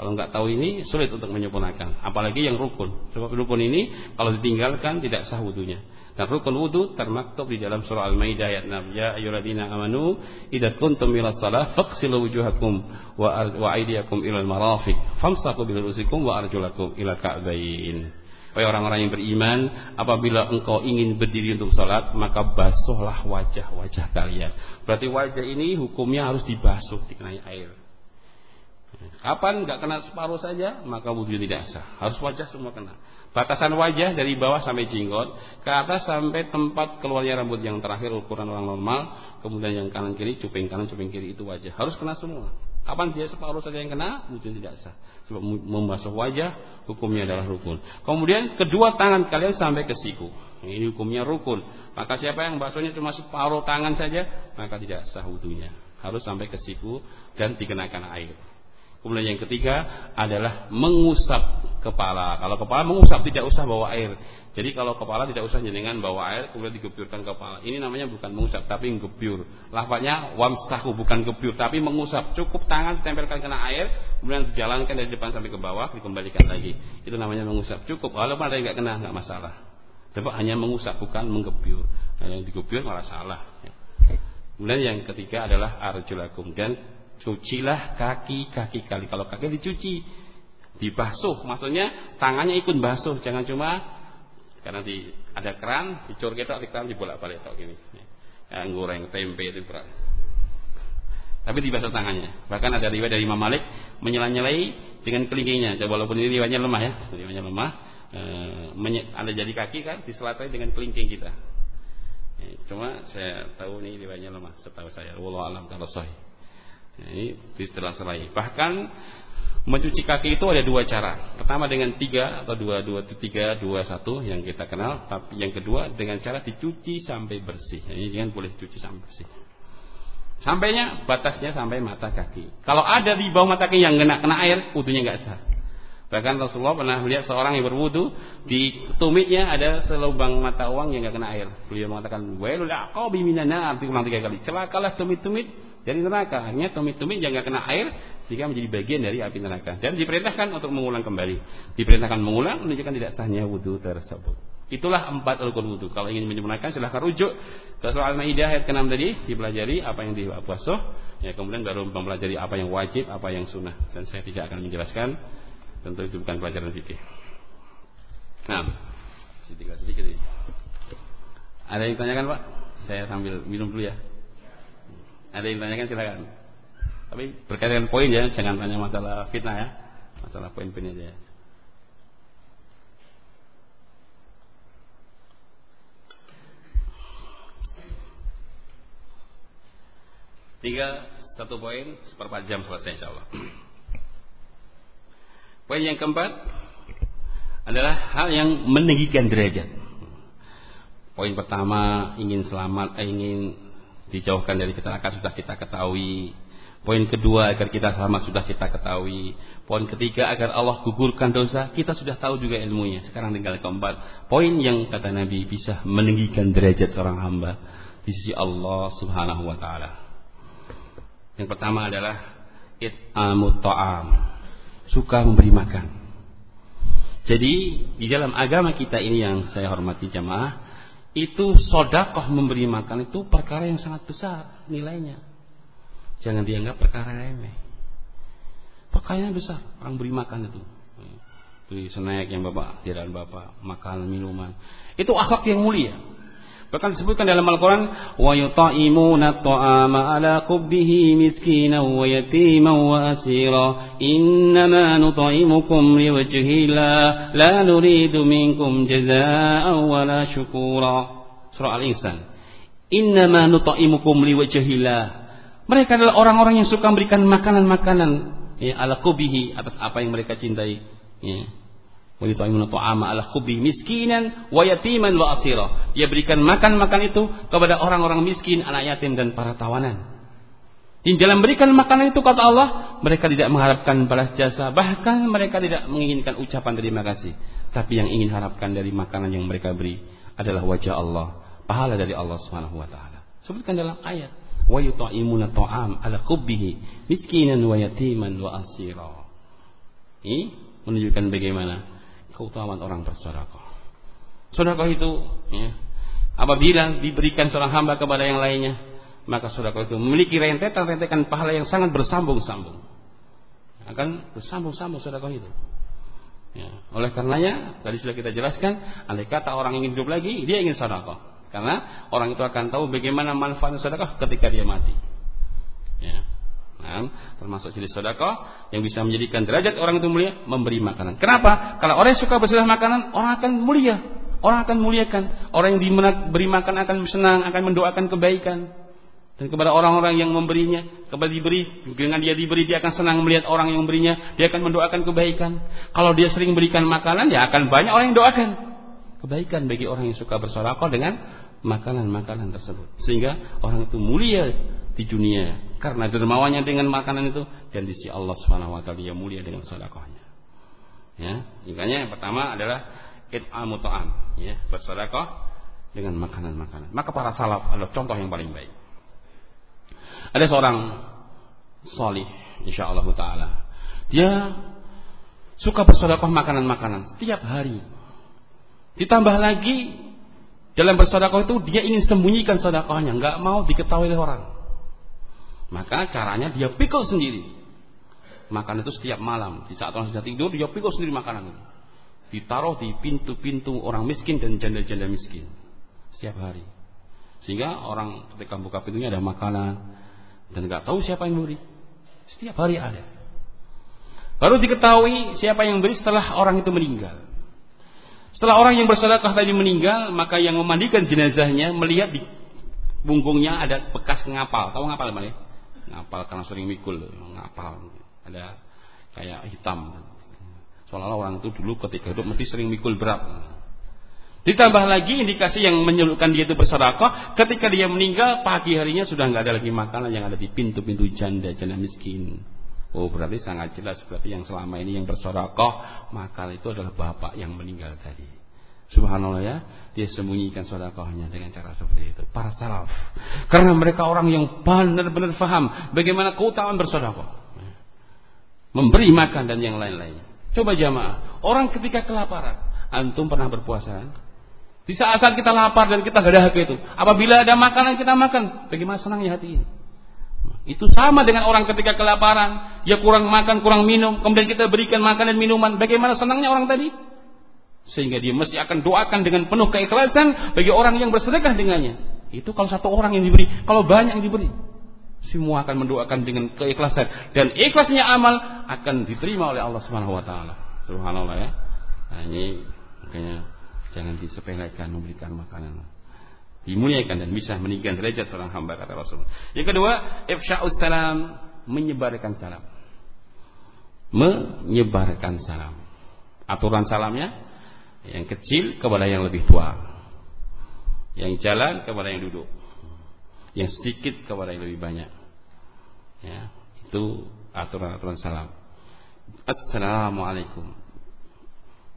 [SPEAKER 1] Kalau nggak tahu ini sulit untuk menyempurnakan. Apalagi yang rukun. Sebab rukun ini kalau ditinggalkan tidak sah wudhunya. Dan rukun wudhu termaktub di dalam surah Al-Maidah ayat 6. Ya ayyuhalladzina amanu idza kuntum ila shalah faghsilu wujuhakum wa wa aydiyakum ila al-marafiq famsahu bi wa arjulakum ila ka'bayn. Wahai orang-orang yang beriman, apabila engkau ingin berdiri untuk salat, maka basuhlah wajah-wajah kalian. Berarti wajah ini hukumnya harus dibasuh, dikenai air. Kapan nggak kena separuh saja, maka wudhu tidak sah. Harus wajah semua kena. Batasan wajah dari bawah sampai jenggot, ke atas sampai tempat keluarnya rambut yang terakhir ukuran orang normal, kemudian yang kanan kiri, cuping kanan, cuping kiri itu wajah. Harus kena semua. Kapan dia separuh saja yang kena, wudhu tidak sah. Sebab membasuh wajah, hukumnya adalah rukun. Kemudian kedua tangan kalian sampai ke siku. Ini hukumnya rukun. Maka siapa yang basuhnya cuma separuh tangan saja, maka tidak sah wudhunya. Harus sampai ke siku dan dikenakan air. Kemudian yang ketiga adalah mengusap kepala. Kalau kepala mengusap tidak usah bawa air. Jadi kalau kepala tidak usah jenengan bawa air kemudian digebyurkan kepala. Ini namanya bukan mengusap tapi gebyur. Lafaznya wamsahu bukan gebyur tapi mengusap. Cukup tangan tempelkan kena air kemudian dijalankan dari depan sampai ke bawah dikembalikan lagi. Itu namanya mengusap. Cukup. Kalau ada yang nggak kena nggak masalah. Sebab hanya mengusap bukan menggebyur. Nah, yang digebyur malah salah. Kemudian yang ketiga adalah arjulakum dan cucilah kaki-kaki kali. Kalau kaki dicuci, dibasuh, maksudnya tangannya ikut basuh, jangan cuma karena di ada keran, dicur ketok di keran dibolak-balik gini. Ya, goreng tempe itu berat. Tapi dibasuh tangannya. Bahkan ada riwayat dari Imam Malik menyela-nyelai dengan kelingkingnya. Walaupun ini riwayatnya lemah ya, riwayatnya lemah. E, ada jadi kaki kan diselasai dengan kelingking kita. E, cuma saya tahu ini riwayatnya lemah, setahu saya. Wallahu alam kalau sahih. Ini istilah selai. Bahkan mencuci kaki itu ada dua cara. Pertama dengan tiga atau dua dua tiga dua satu yang kita kenal. Tapi yang kedua dengan cara dicuci sampai bersih. Ini jangan boleh dicuci sampai bersih. Sampainya batasnya sampai mata kaki. Kalau ada di bawah mata kaki yang kena kena air, wudhunya nggak sah. Bahkan Rasulullah pernah melihat seorang yang berwudu di tumitnya ada selubang mata uang yang nggak kena air. Beliau mengatakan, "Wailul aqabi minan nar." Diulang tiga kali. Celakalah tumit-tumit dari neraka. Akhirnya tumit-tumit jangan kena air sehingga menjadi bagian dari api neraka. Dan diperintahkan untuk mengulang kembali. Diperintahkan mengulang menunjukkan tidak sahnya wudu tersebut. Itulah empat rukun wudu. Kalau ingin menyempurnakan silahkan rujuk ke soal Maidah ayat ke-6 tadi dipelajari apa yang diwasuh ya kemudian baru mempelajari apa yang wajib, apa yang sunnah. Dan saya tidak akan menjelaskan Tentu itu bukan pelajaran fikih. Nah, sedikit sedikit. Ada yang tanyakan Pak? Saya sambil minum dulu ya. Ada yang tanyakan silakan. Tapi berkaitan dengan poin ya, jangan tanya masalah fitnah ya. Masalah poin-poin aja ya. Tiga, satu poin, seperempat jam selesai insya Allah. Poin yang keempat adalah hal yang meninggikan derajat. Poin pertama ingin selamat, eh, ingin dijauhkan dari kecelakaan sudah kita ketahui. Poin kedua agar kita selamat sudah kita ketahui. Poin ketiga agar Allah gugurkan dosa kita sudah tahu juga ilmunya. Sekarang tinggal keempat. Poin yang kata Nabi bisa meninggikan derajat seorang hamba di sisi Allah Subhanahu wa taala. Yang pertama adalah it'amut ta'am suka memberi makan. Jadi di dalam agama kita ini yang saya hormati jamaah, itu sodakoh memberi makan itu perkara yang sangat besar nilainya. Jangan dianggap perkara remeh. Perkara besar, orang beri makan itu. Beli snack yang bapak, jalan bapak, makan minuman. Itu akhlak yang mulia. Bahkan disebutkan dalam Al-Quran, ala kubbihi miskina wa yatima wa asira. Innama nuta'imukum liwajhillah la nuridu minkum jaza'an wa la syukura. Surah Al-Insan. Innama nuta'imukum liwajhillah. Mereka adalah orang-orang yang suka memberikan makanan-makanan ya, ala kubihi atas apa yang mereka cintai. Ya wa ta'ama ala miskinan wa yatiman wa asira. Dia berikan makan-makan itu kepada orang-orang miskin, anak yatim dan para tawanan. Di dalam berikan makanan itu kata Allah, mereka tidak mengharapkan balas jasa, bahkan mereka tidak menginginkan ucapan terima kasih. Tapi yang ingin harapkan dari makanan yang mereka beri adalah wajah Allah, pahala dari Allah Subhanahu wa taala. Sebutkan dalam ayat, wa yut'imuna ta'am ala khubbihi miskinan wa yatiman wa asira. Ini menunjukkan bagaimana keutamaan orang bersedekah. Sedekah itu ya, apabila diberikan seorang hamba kepada yang lainnya, maka sedekah itu memiliki rentetan-rentetan pahala yang sangat bersambung-sambung. Akan bersambung-sambung sedekah itu. Ya. Oleh karenanya tadi sudah kita jelaskan, andai kata orang ingin hidup lagi, dia ingin sedekah. Karena orang itu akan tahu bagaimana manfaat sedekah ketika dia mati. Ya. Termasuk jenis sodako yang bisa menjadikan derajat orang itu mulia memberi makanan. Kenapa? Kalau orang yang suka bersedekah makanan, orang akan mulia. Orang akan muliakan. Orang yang diberi makan akan senang, akan mendoakan kebaikan. Dan kepada orang-orang yang memberinya, kepada diberi, dengan dia diberi, dia akan senang melihat orang yang memberinya, dia akan mendoakan kebaikan. Kalau dia sering berikan makanan, ya akan banyak orang yang doakan kebaikan bagi orang yang suka bersodakoh dengan makanan-makanan tersebut. Sehingga orang itu mulia di dunia karena dermawannya dengan makanan itu dan di sisi Allah Subhanahu wa taala dia mulia dengan sedekahnya. Ya, makanya yang pertama adalah it'amu ta'am, ya, bersedekah dengan makanan-makanan. Maka para salaf adalah contoh yang paling baik. Ada seorang salih insyaallah taala. Dia suka bersedekah makanan-makanan setiap hari. Ditambah lagi dalam bersedekah itu dia ingin sembunyikan sedekahnya, nggak mau diketahui oleh orang. Maka caranya dia pikul sendiri. Makan itu setiap malam. Di saat orang sudah tidur, dia pikul sendiri makanan itu. Ditaruh di pintu-pintu orang miskin dan janda-janda miskin. Setiap hari. Sehingga orang ketika buka pintunya ada makanan. Dan nggak tahu siapa yang beri. Setiap hari ada. Baru diketahui siapa yang beri setelah orang itu meninggal. Setelah orang yang bersedekah tadi meninggal, maka yang memandikan jenazahnya melihat di punggungnya ada bekas ngapal. Tahu ngapal mana? Ngapal karena sering mikul, ngapal. Ada kayak hitam. Seolah-olah orang itu dulu ketika hidup mesti sering mikul berat. Ditambah lagi indikasi yang menyebutkan dia itu bersedekah, ketika dia meninggal pagi harinya sudah nggak ada lagi makanan yang ada di pintu-pintu janda janda miskin. Oh berarti sangat jelas berarti yang selama ini yang bersedekah maka itu adalah bapak yang meninggal tadi. Subhanallah ya, dia sembunyikan sedekahnya dengan cara seperti itu. Para salaf, karena mereka orang yang benar-benar faham bagaimana keutamaan bersedekah, memberi makan dan yang lain-lain. Coba jamaah, orang ketika kelaparan, antum pernah berpuasa? Di saat-saat kita lapar dan kita gak ada hak itu, apabila ada makanan kita makan, bagaimana senangnya hati ini? Itu sama dengan orang ketika kelaparan, ya kurang makan, kurang minum, kemudian kita berikan makan dan minuman. Bagaimana senangnya orang tadi? Sehingga dia mesti akan doakan dengan penuh keikhlasan bagi orang yang bersedekah dengannya. Itu kalau satu orang yang diberi, kalau banyak yang diberi. Semua akan mendoakan dengan keikhlasan dan ikhlasnya amal akan diterima oleh Allah Subhanahu wa taala. Subhanallah ya. Nah, ini makanya jangan disepelekan memberikan makanan dimuliakan dan bisa meninggikan derajat seorang hamba kata Rasul. Yang kedua, ifsya'us salam, menyebarkan salam. Menyebarkan salam. Aturan salamnya yang kecil kepada yang lebih tua. Yang jalan kepada yang duduk. Yang sedikit kepada yang lebih banyak. Ya, itu aturan-aturan salam. Assalamualaikum.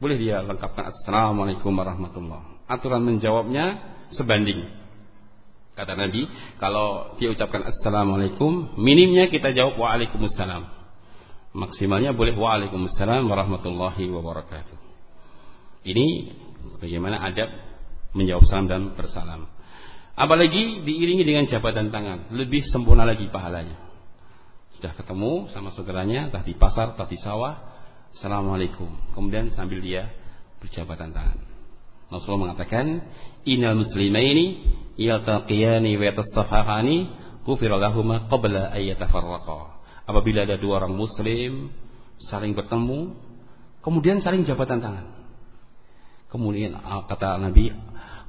[SPEAKER 1] Boleh dia lengkapkan Assalamualaikum warahmatullah. Aturan menjawabnya sebanding. Kata Nabi, kalau dia ucapkan Assalamualaikum, minimnya kita jawab Waalaikumsalam. Maksimalnya boleh Waalaikumsalam warahmatullahi wabarakatuh. Ini bagaimana adab menjawab salam dan bersalam. Apalagi diiringi dengan jabatan tangan, lebih sempurna lagi pahalanya. Sudah ketemu sama saudaranya, entah di pasar, entah di sawah, Assalamualaikum. Kemudian sambil dia berjabatan tangan. Rasulullah mengatakan, "Innal muslimaini yaltaqiyani wa yatasafahani ghufira lahumma qabla an yatafarraqa." Apabila ada dua orang muslim saling bertemu, kemudian saling jabatan tangan. Kemudian ah, kata Nabi,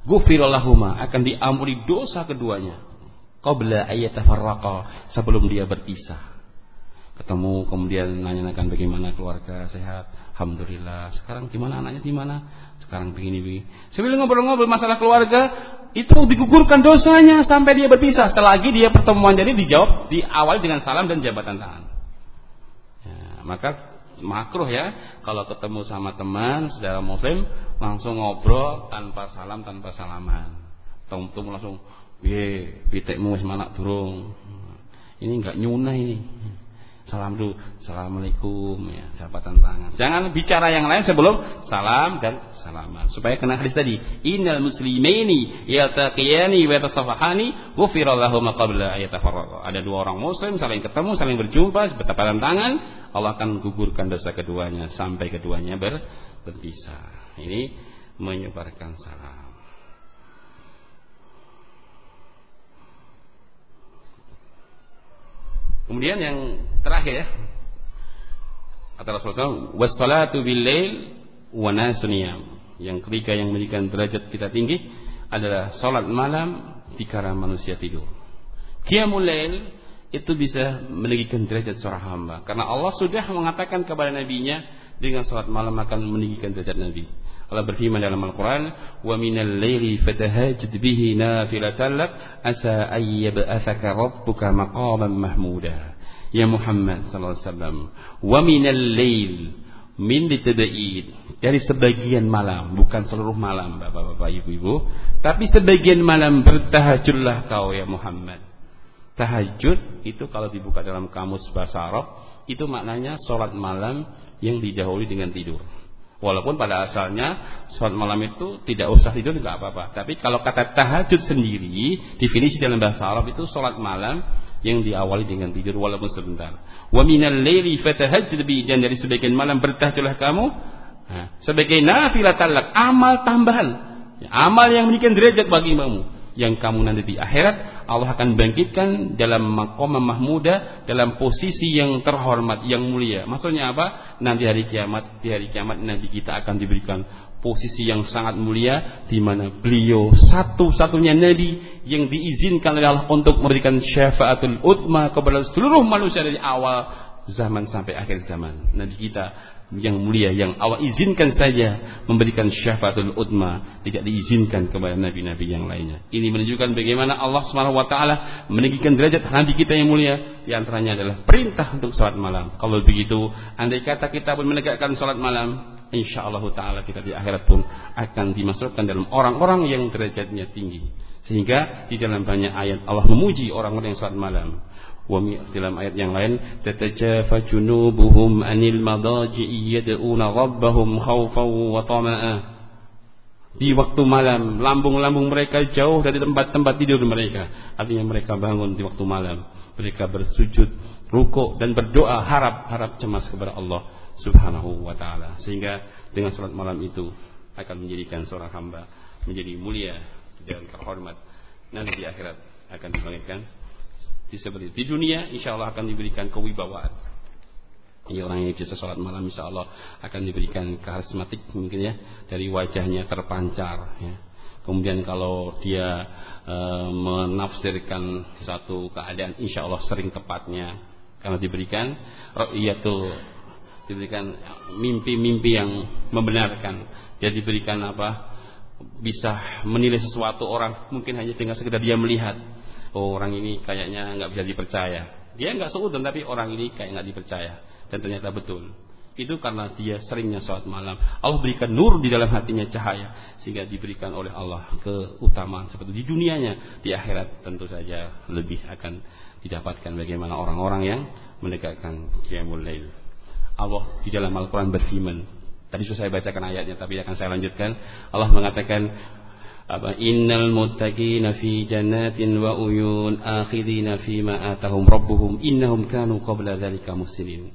[SPEAKER 1] "Ghufira lahumma" akan diampuni dosa keduanya. Qabla an yatafarraqa sebelum dia berpisah. Ketemu kemudian nanya-nanyakan bagaimana keluarga sehat? Alhamdulillah. Sekarang gimana anaknya di mana? Sekarang begini begini. Sambil ngobrol-ngobrol masalah keluarga itu digugurkan dosanya sampai dia berpisah. Selagi dia pertemuan jadi dijawab di awal dengan salam dan jabatan tangan. Ya, maka makruh ya. Kalau ketemu sama teman saudara muslim langsung ngobrol tanpa salam tanpa salaman. Tunggu langsung ye pitekmu mana turung ini enggak nyunah ini salam dulu. Assalamualaikum ya jabatan tangan. Jangan bicara yang lain sebelum salam dan salaman. Supaya kena hadis tadi. Innal muslimaini yaltaqiyani wa yatasafahani ghufira lahum qabla ayatafarraqa ada dua orang muslim saling ketemu saling berjumpa bertepatan tangan. Allah akan gugurkan dosa keduanya sampai keduanya ber berpisah. Ini menyebarkan salam Kemudian yang terakhir ya. Kata Rasulullah "Wassalatu bil-lail wa Yang ketiga yang memberikan derajat kita tinggi adalah salat malam dikala manusia tidur. Qiyamul lail itu bisa meninggikan derajat seorang hamba karena Allah sudah mengatakan kepada nabinya dengan salat malam akan meninggikan derajat nabi. Allah berfirman dalam Al-Quran wa minal laili fatahajjad bihi nafilatan lak asa ayyab'athaka rabbuka maqaman mahmuda. Ya Muhammad sallallahu alaihi wasallam wa minal lail min ditada'id dari sebagian malam bukan seluruh malam bapak-bapak ibu-ibu tapi sebagian malam bertahajudlah kau ya Muhammad. Tahajud itu kalau dibuka dalam kamus bahasa Arab itu maknanya sholat malam yang didahului dengan tidur walaupun pada asalnya sholat malam itu tidak usah tidur nggak apa-apa tapi kalau kata tahajud sendiri definisi dalam bahasa Arab itu sholat malam yang diawali dengan tidur walaupun sebentar. Wa minal laili fatahajjad bi dan dari sebagian malam bertahajudlah kamu nah, sebagai nafilah talak amal tambahan. Ya, amal yang memberikan derajat bagi kamu yang kamu nanti di akhirat Allah akan bangkitkan dalam makom mahmuda dalam posisi yang terhormat yang mulia. Maksudnya apa? Nanti hari kiamat di hari kiamat nanti kita akan diberikan posisi yang sangat mulia di mana beliau satu-satunya nabi yang diizinkan oleh Allah untuk memberikan syafaatul utma kepada seluruh manusia dari awal zaman sampai akhir zaman. Nabi kita yang mulia yang Allah izinkan saja memberikan syafaatul utma tidak diizinkan kepada nabi-nabi yang lainnya. Ini menunjukkan bagaimana Allah Subhanahu wa taala meninggikan derajat nabi kita yang mulia di antaranya adalah perintah untuk salat malam. Kalau begitu, andai kata kita pun menegakkan salat malam, insya Allah Taala kita di akhirat pun akan dimasukkan dalam orang-orang yang derajatnya tinggi. Sehingga di dalam banyak ayat Allah memuji orang-orang yang salat malam. Wa dalam ayat yang lain, tatajafa junubuhum anil madaji'i yad'una rabbahum khawfan wa tama'a. Di waktu malam, lambung-lambung mereka jauh dari tempat-tempat tidur mereka. Artinya mereka bangun di waktu malam. Mereka bersujud, rukuk dan berdoa harap harap cemas kepada Allah Subhanahu wa taala. Sehingga dengan salat malam itu akan menjadikan seorang hamba menjadi mulia dan terhormat nanti di akhirat akan dibangkitkan di seperti di dunia insya Allah akan diberikan kewibawaan. Ini orang yang biasa sholat malam insya Allah akan diberikan karismatik mungkin ya dari wajahnya terpancar ya. kemudian kalau dia e, menafsirkan satu keadaan insya Allah sering tepatnya. Karena diberikan ru'yatul diberikan mimpi-mimpi yang membenarkan. Dia diberikan apa? Bisa menilai sesuatu orang mungkin hanya dengan sekedar dia melihat oh orang ini kayaknya nggak bisa dipercaya. Dia nggak seudon tapi orang ini kayak nggak dipercaya. Dan ternyata betul. Itu karena dia seringnya sholat malam. Allah berikan nur di dalam hatinya cahaya sehingga diberikan oleh Allah keutamaan seperti di dunianya. Di akhirat tentu saja lebih akan didapatkan bagaimana orang-orang yang menegakkan qiyamul lail. Allah di dalam Al-Quran berfirman. Tadi sudah saya bacakan ayatnya, tapi akan saya lanjutkan. Allah mengatakan, apa innal muttaqina fi jannatin wa uyun akhidina fi ma atahum rabbuhum innahum kanu qabla dzalika muslimin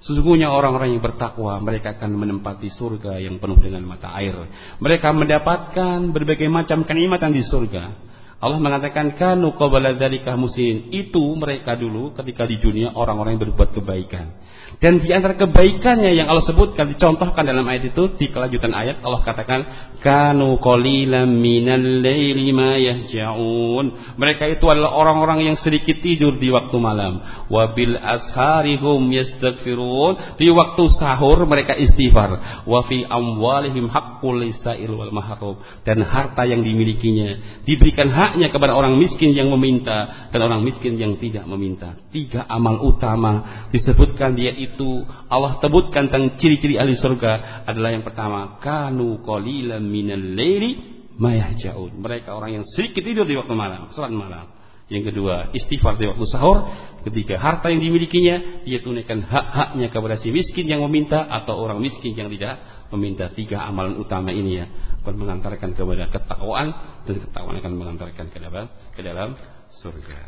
[SPEAKER 1] Sesungguhnya orang-orang yang bertakwa mereka akan menempati surga yang penuh dengan mata air. Mereka mendapatkan berbagai macam kenikmatan di surga. Allah mengatakan kanu qabla dzalika muslimin. Itu mereka dulu ketika di dunia orang-orang yang berbuat kebaikan. Dan di antara kebaikannya yang Allah sebutkan dicontohkan dalam ayat itu di kelanjutan ayat Allah katakan kanu qalilan minal laili ma yahja'un. Mereka itu adalah orang-orang yang sedikit tidur di waktu malam. Wa bil asharihum yastaghfirun. Di waktu sahur mereka istighfar. Wa fi amwalihim haqqul lisail wal mahrum. Dan harta yang dimilikinya diberikan haknya kepada orang miskin yang meminta dan orang miskin yang tidak meminta. Tiga amal utama disebutkan dia itu Allah sebutkan tentang ciri-ciri ahli surga adalah yang pertama kanu qalilan minal laili mayahjaun. Mereka orang yang sedikit tidur di waktu malam, salat malam. Yang kedua, istighfar di waktu sahur. Ketiga, harta yang dimilikinya dia tunaikan hak-haknya kepada si miskin yang meminta atau orang miskin yang tidak meminta. Tiga amalan utama ini ya akan mengantarkan kepada ketakwaan dan ketakwaan akan mengantarkan ke dalam ke dalam surga.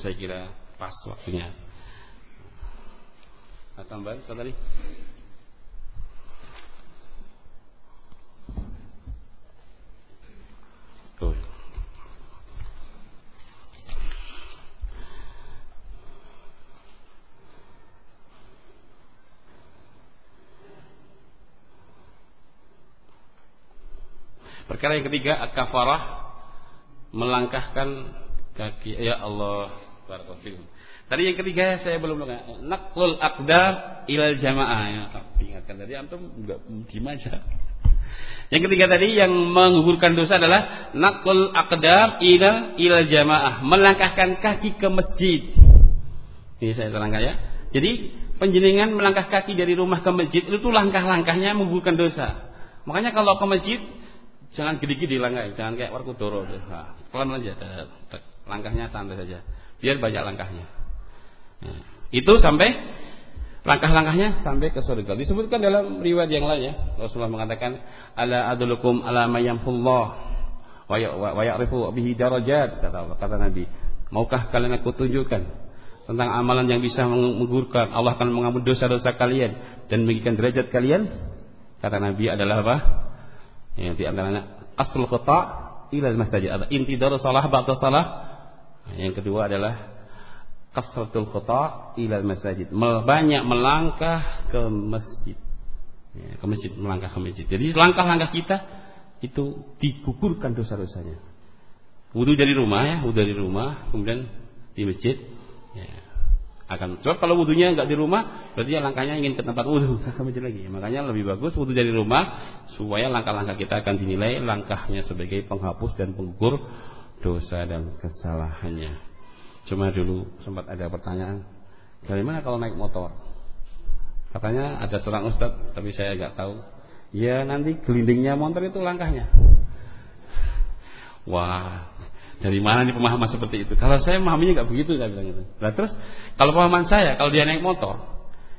[SPEAKER 1] Saya kira pas waktunya tambah Ustaz tadi? Tuh. Perkara yang ketiga kafarah melangkahkan kaki ya Allah barakallahu Tadi yang ketiga saya belum Naklul akdar ilal jamaah ya. Ingatkan tadi antum enggak gimana. Yang ketiga tadi yang menggugurkan dosa adalah naklul akdar ilal ilal jamaah, melangkahkan kaki ke masjid. Ini saya terangkan ya. Jadi penjenengan melangkah kaki dari rumah ke masjid itu langkah-langkahnya menggugurkan dosa. Makanya kalau ke masjid jangan gede-gede langkah, jangan kayak warkudoro. Nah, pelan aja, langkahnya santai saja. Biar banyak langkahnya. Nah, itu sampai langkah-langkahnya sampai ke surga. Disebutkan dalam riwayat yang lain ya. Rasulullah mengatakan, "Ala adulukum ala mayyamhullah wa ya, ya'rifu bihi darajat," kata kata Nabi. Maukah kalian aku tunjukkan tentang amalan yang bisa menggugurkan Allah akan mengampuni dosa-dosa kalian dan meninggikan derajat kalian kata Nabi adalah apa yang di antaranya aslul khata ila masjid ada inti dari salah ba'da salah. Yang kedua adalah kasratul khata ila masjid banyak melangkah ke masjid. Ya, ke masjid melangkah ke masjid. Jadi langkah-langkah kita itu digugurkan dosa-dosanya. Wudhu dari rumah ya wudhu dari rumah kemudian di masjid. Ya. Akan sebab kalau wudhunya nggak di rumah, berarti ya langkahnya ingin ke tempat wudhu, lagi. Makanya lebih bagus wudhu dari rumah supaya langkah-langkah kita akan dinilai langkahnya sebagai penghapus dan penggugur dosa dan kesalahannya. Cuma dulu sempat ada pertanyaan, bagaimana kalau naik motor? Katanya ada seorang ustadz, tapi saya nggak tahu. Ya nanti gelindingnya motor itu langkahnya. Wah, dari mana nih pemahaman seperti itu? Kalau saya memahaminya nggak begitu, saya bilang itu. Nah terus kalau pemahaman saya, kalau dia naik motor,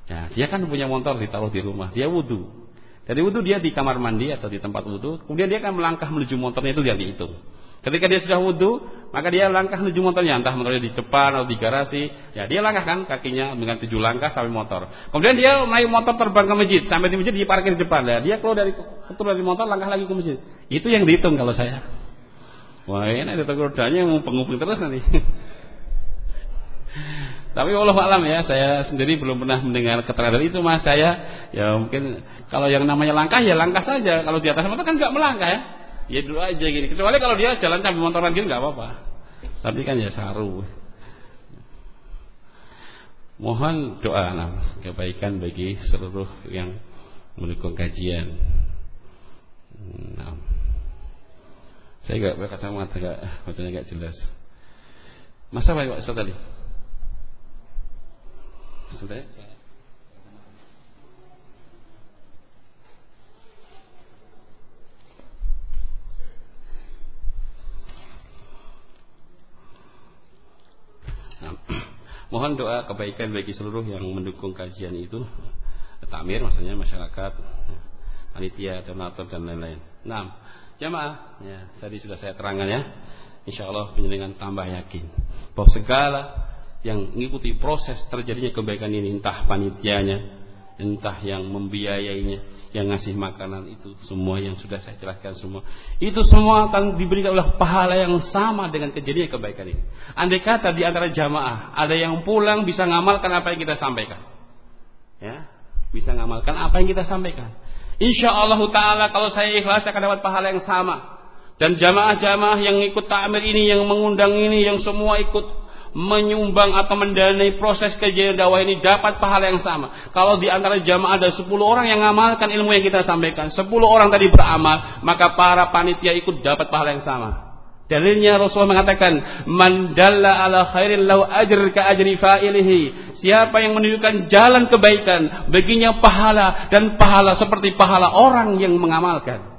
[SPEAKER 1] ya dia kan punya motor ditaruh di rumah, dia wudhu. Dari wudhu dia di kamar mandi atau di tempat wudhu, kemudian dia akan melangkah menuju motornya itu dia dihitung. Ketika dia sudah wudhu, maka dia langkah menuju motornya, entah motornya di depan atau di garasi. Ya dia langkah kan kakinya dengan tujuh langkah sampai motor. Kemudian dia naik motor terbang ke masjid, sampai di masjid dia parkir di depan. Ya, dia keluar dari keluar dari motor, langkah lagi ke masjid. Itu yang dihitung kalau saya. Wah ini ada yang mau penguping terus nanti. Tapi Allah alam ya, saya sendiri belum pernah mendengar keterangan itu mas. Saya ya mungkin kalau yang namanya langkah ya langkah saja. Kalau di atas motor kan nggak melangkah ya. Ya dulu aja gini. Kecuali kalau dia jalan sambil motoran gini nggak apa-apa. Tapi kan ya saru. Mohon doa nah, kebaikan bagi seluruh yang mendukung kajian. Nah. Saya enggak pakai kacamata enggak bacanya enggak jelas. Masa baik Pak Ustaz tadi? Sudah Nah, mohon doa kebaikan bagi seluruh yang mendukung kajian itu. Takmir maksudnya masyarakat, panitia, donatur dan lain-lain. Nah, Jamaah, ya, tadi sudah saya terangkan ya. Insya Allah penjenengan tambah yakin bahwa segala yang mengikuti proses terjadinya kebaikan ini entah panitianya, entah yang membiayainya, yang ngasih makanan itu semua yang sudah saya jelaskan semua itu semua akan diberikan oleh pahala yang sama dengan kejadian kebaikan ini. Andai kata di antara jamaah ada yang pulang bisa ngamalkan apa yang kita sampaikan, ya bisa ngamalkan apa yang kita sampaikan. Insya Allah Taala kalau saya ikhlas akan dapat pahala yang sama. Dan jamaah-jamaah yang ikut takmir ini, yang mengundang ini, yang semua ikut menyumbang atau mendanai proses kejadian dakwah ini dapat pahala yang sama. Kalau di antara jamaah ada 10 orang yang mengamalkan ilmu yang kita sampaikan, 10 orang tadi beramal, maka para panitia ikut dapat pahala yang sama. Dalilnya Rasulullah mengatakan, "Man dalla ala khairin lau ajr ka ajri fa'ilihi." Siapa yang menunjukkan jalan kebaikan, baginya pahala dan pahala seperti pahala orang yang mengamalkan.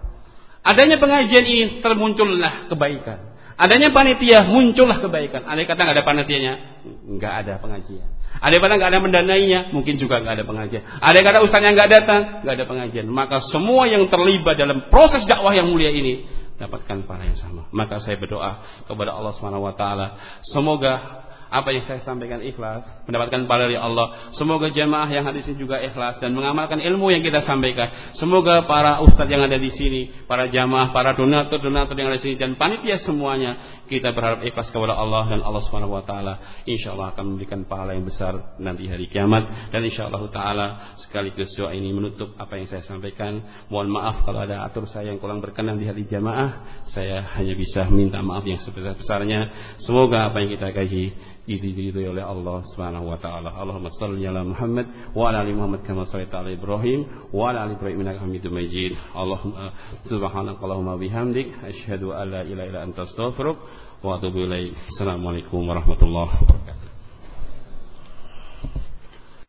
[SPEAKER 1] Adanya pengajian ini termuncullah kebaikan. Adanya panitia muncullah kebaikan. Ada kata nggak ada panitianya, nggak ada pengajian. Ada kata nggak ada mendanainya, mungkin juga nggak ada pengajian. Ada kata ustaznya nggak datang, nggak ada pengajian. Maka semua yang terlibat dalam proses dakwah yang mulia ini dapatkan pahala yang sama. Maka saya berdoa kepada Allah Subhanahu wa taala, semoga apa yang saya sampaikan ikhlas, mendapatkan pahala dari Allah. Semoga jemaah yang hadir sini juga ikhlas dan mengamalkan ilmu yang kita sampaikan. Semoga para ustadz yang ada di sini, para jemaah, para donatur-donatur yang ada di sini dan panitia semuanya kita berharap ikhlas kepada Allah dan Allah Subhanahu wa taala insyaallah akan memberikan pahala yang besar nanti hari kiamat dan insyaallah taala sekaligus doa ini menutup apa yang saya sampaikan. Mohon maaf kalau ada atur saya yang kurang berkenan di hati jamaah. Saya hanya bisa minta maaf yang sebesar-besarnya. Semoga apa yang kita kaji diridhoi oleh Allah Subhanahu wa taala. Allahumma shalli ala Muhammad wa ala ali Muhammad kama shallaita ala Ibrahim wa ala ali Ibrahim innaka Hamidum Majid. Allahumma subhanaka Allahumma bihamdik asyhadu an la ilaha illa anta astaghfiruka wa atubu ilaik. Assalamualaikum warahmatullahi wabarakatuh.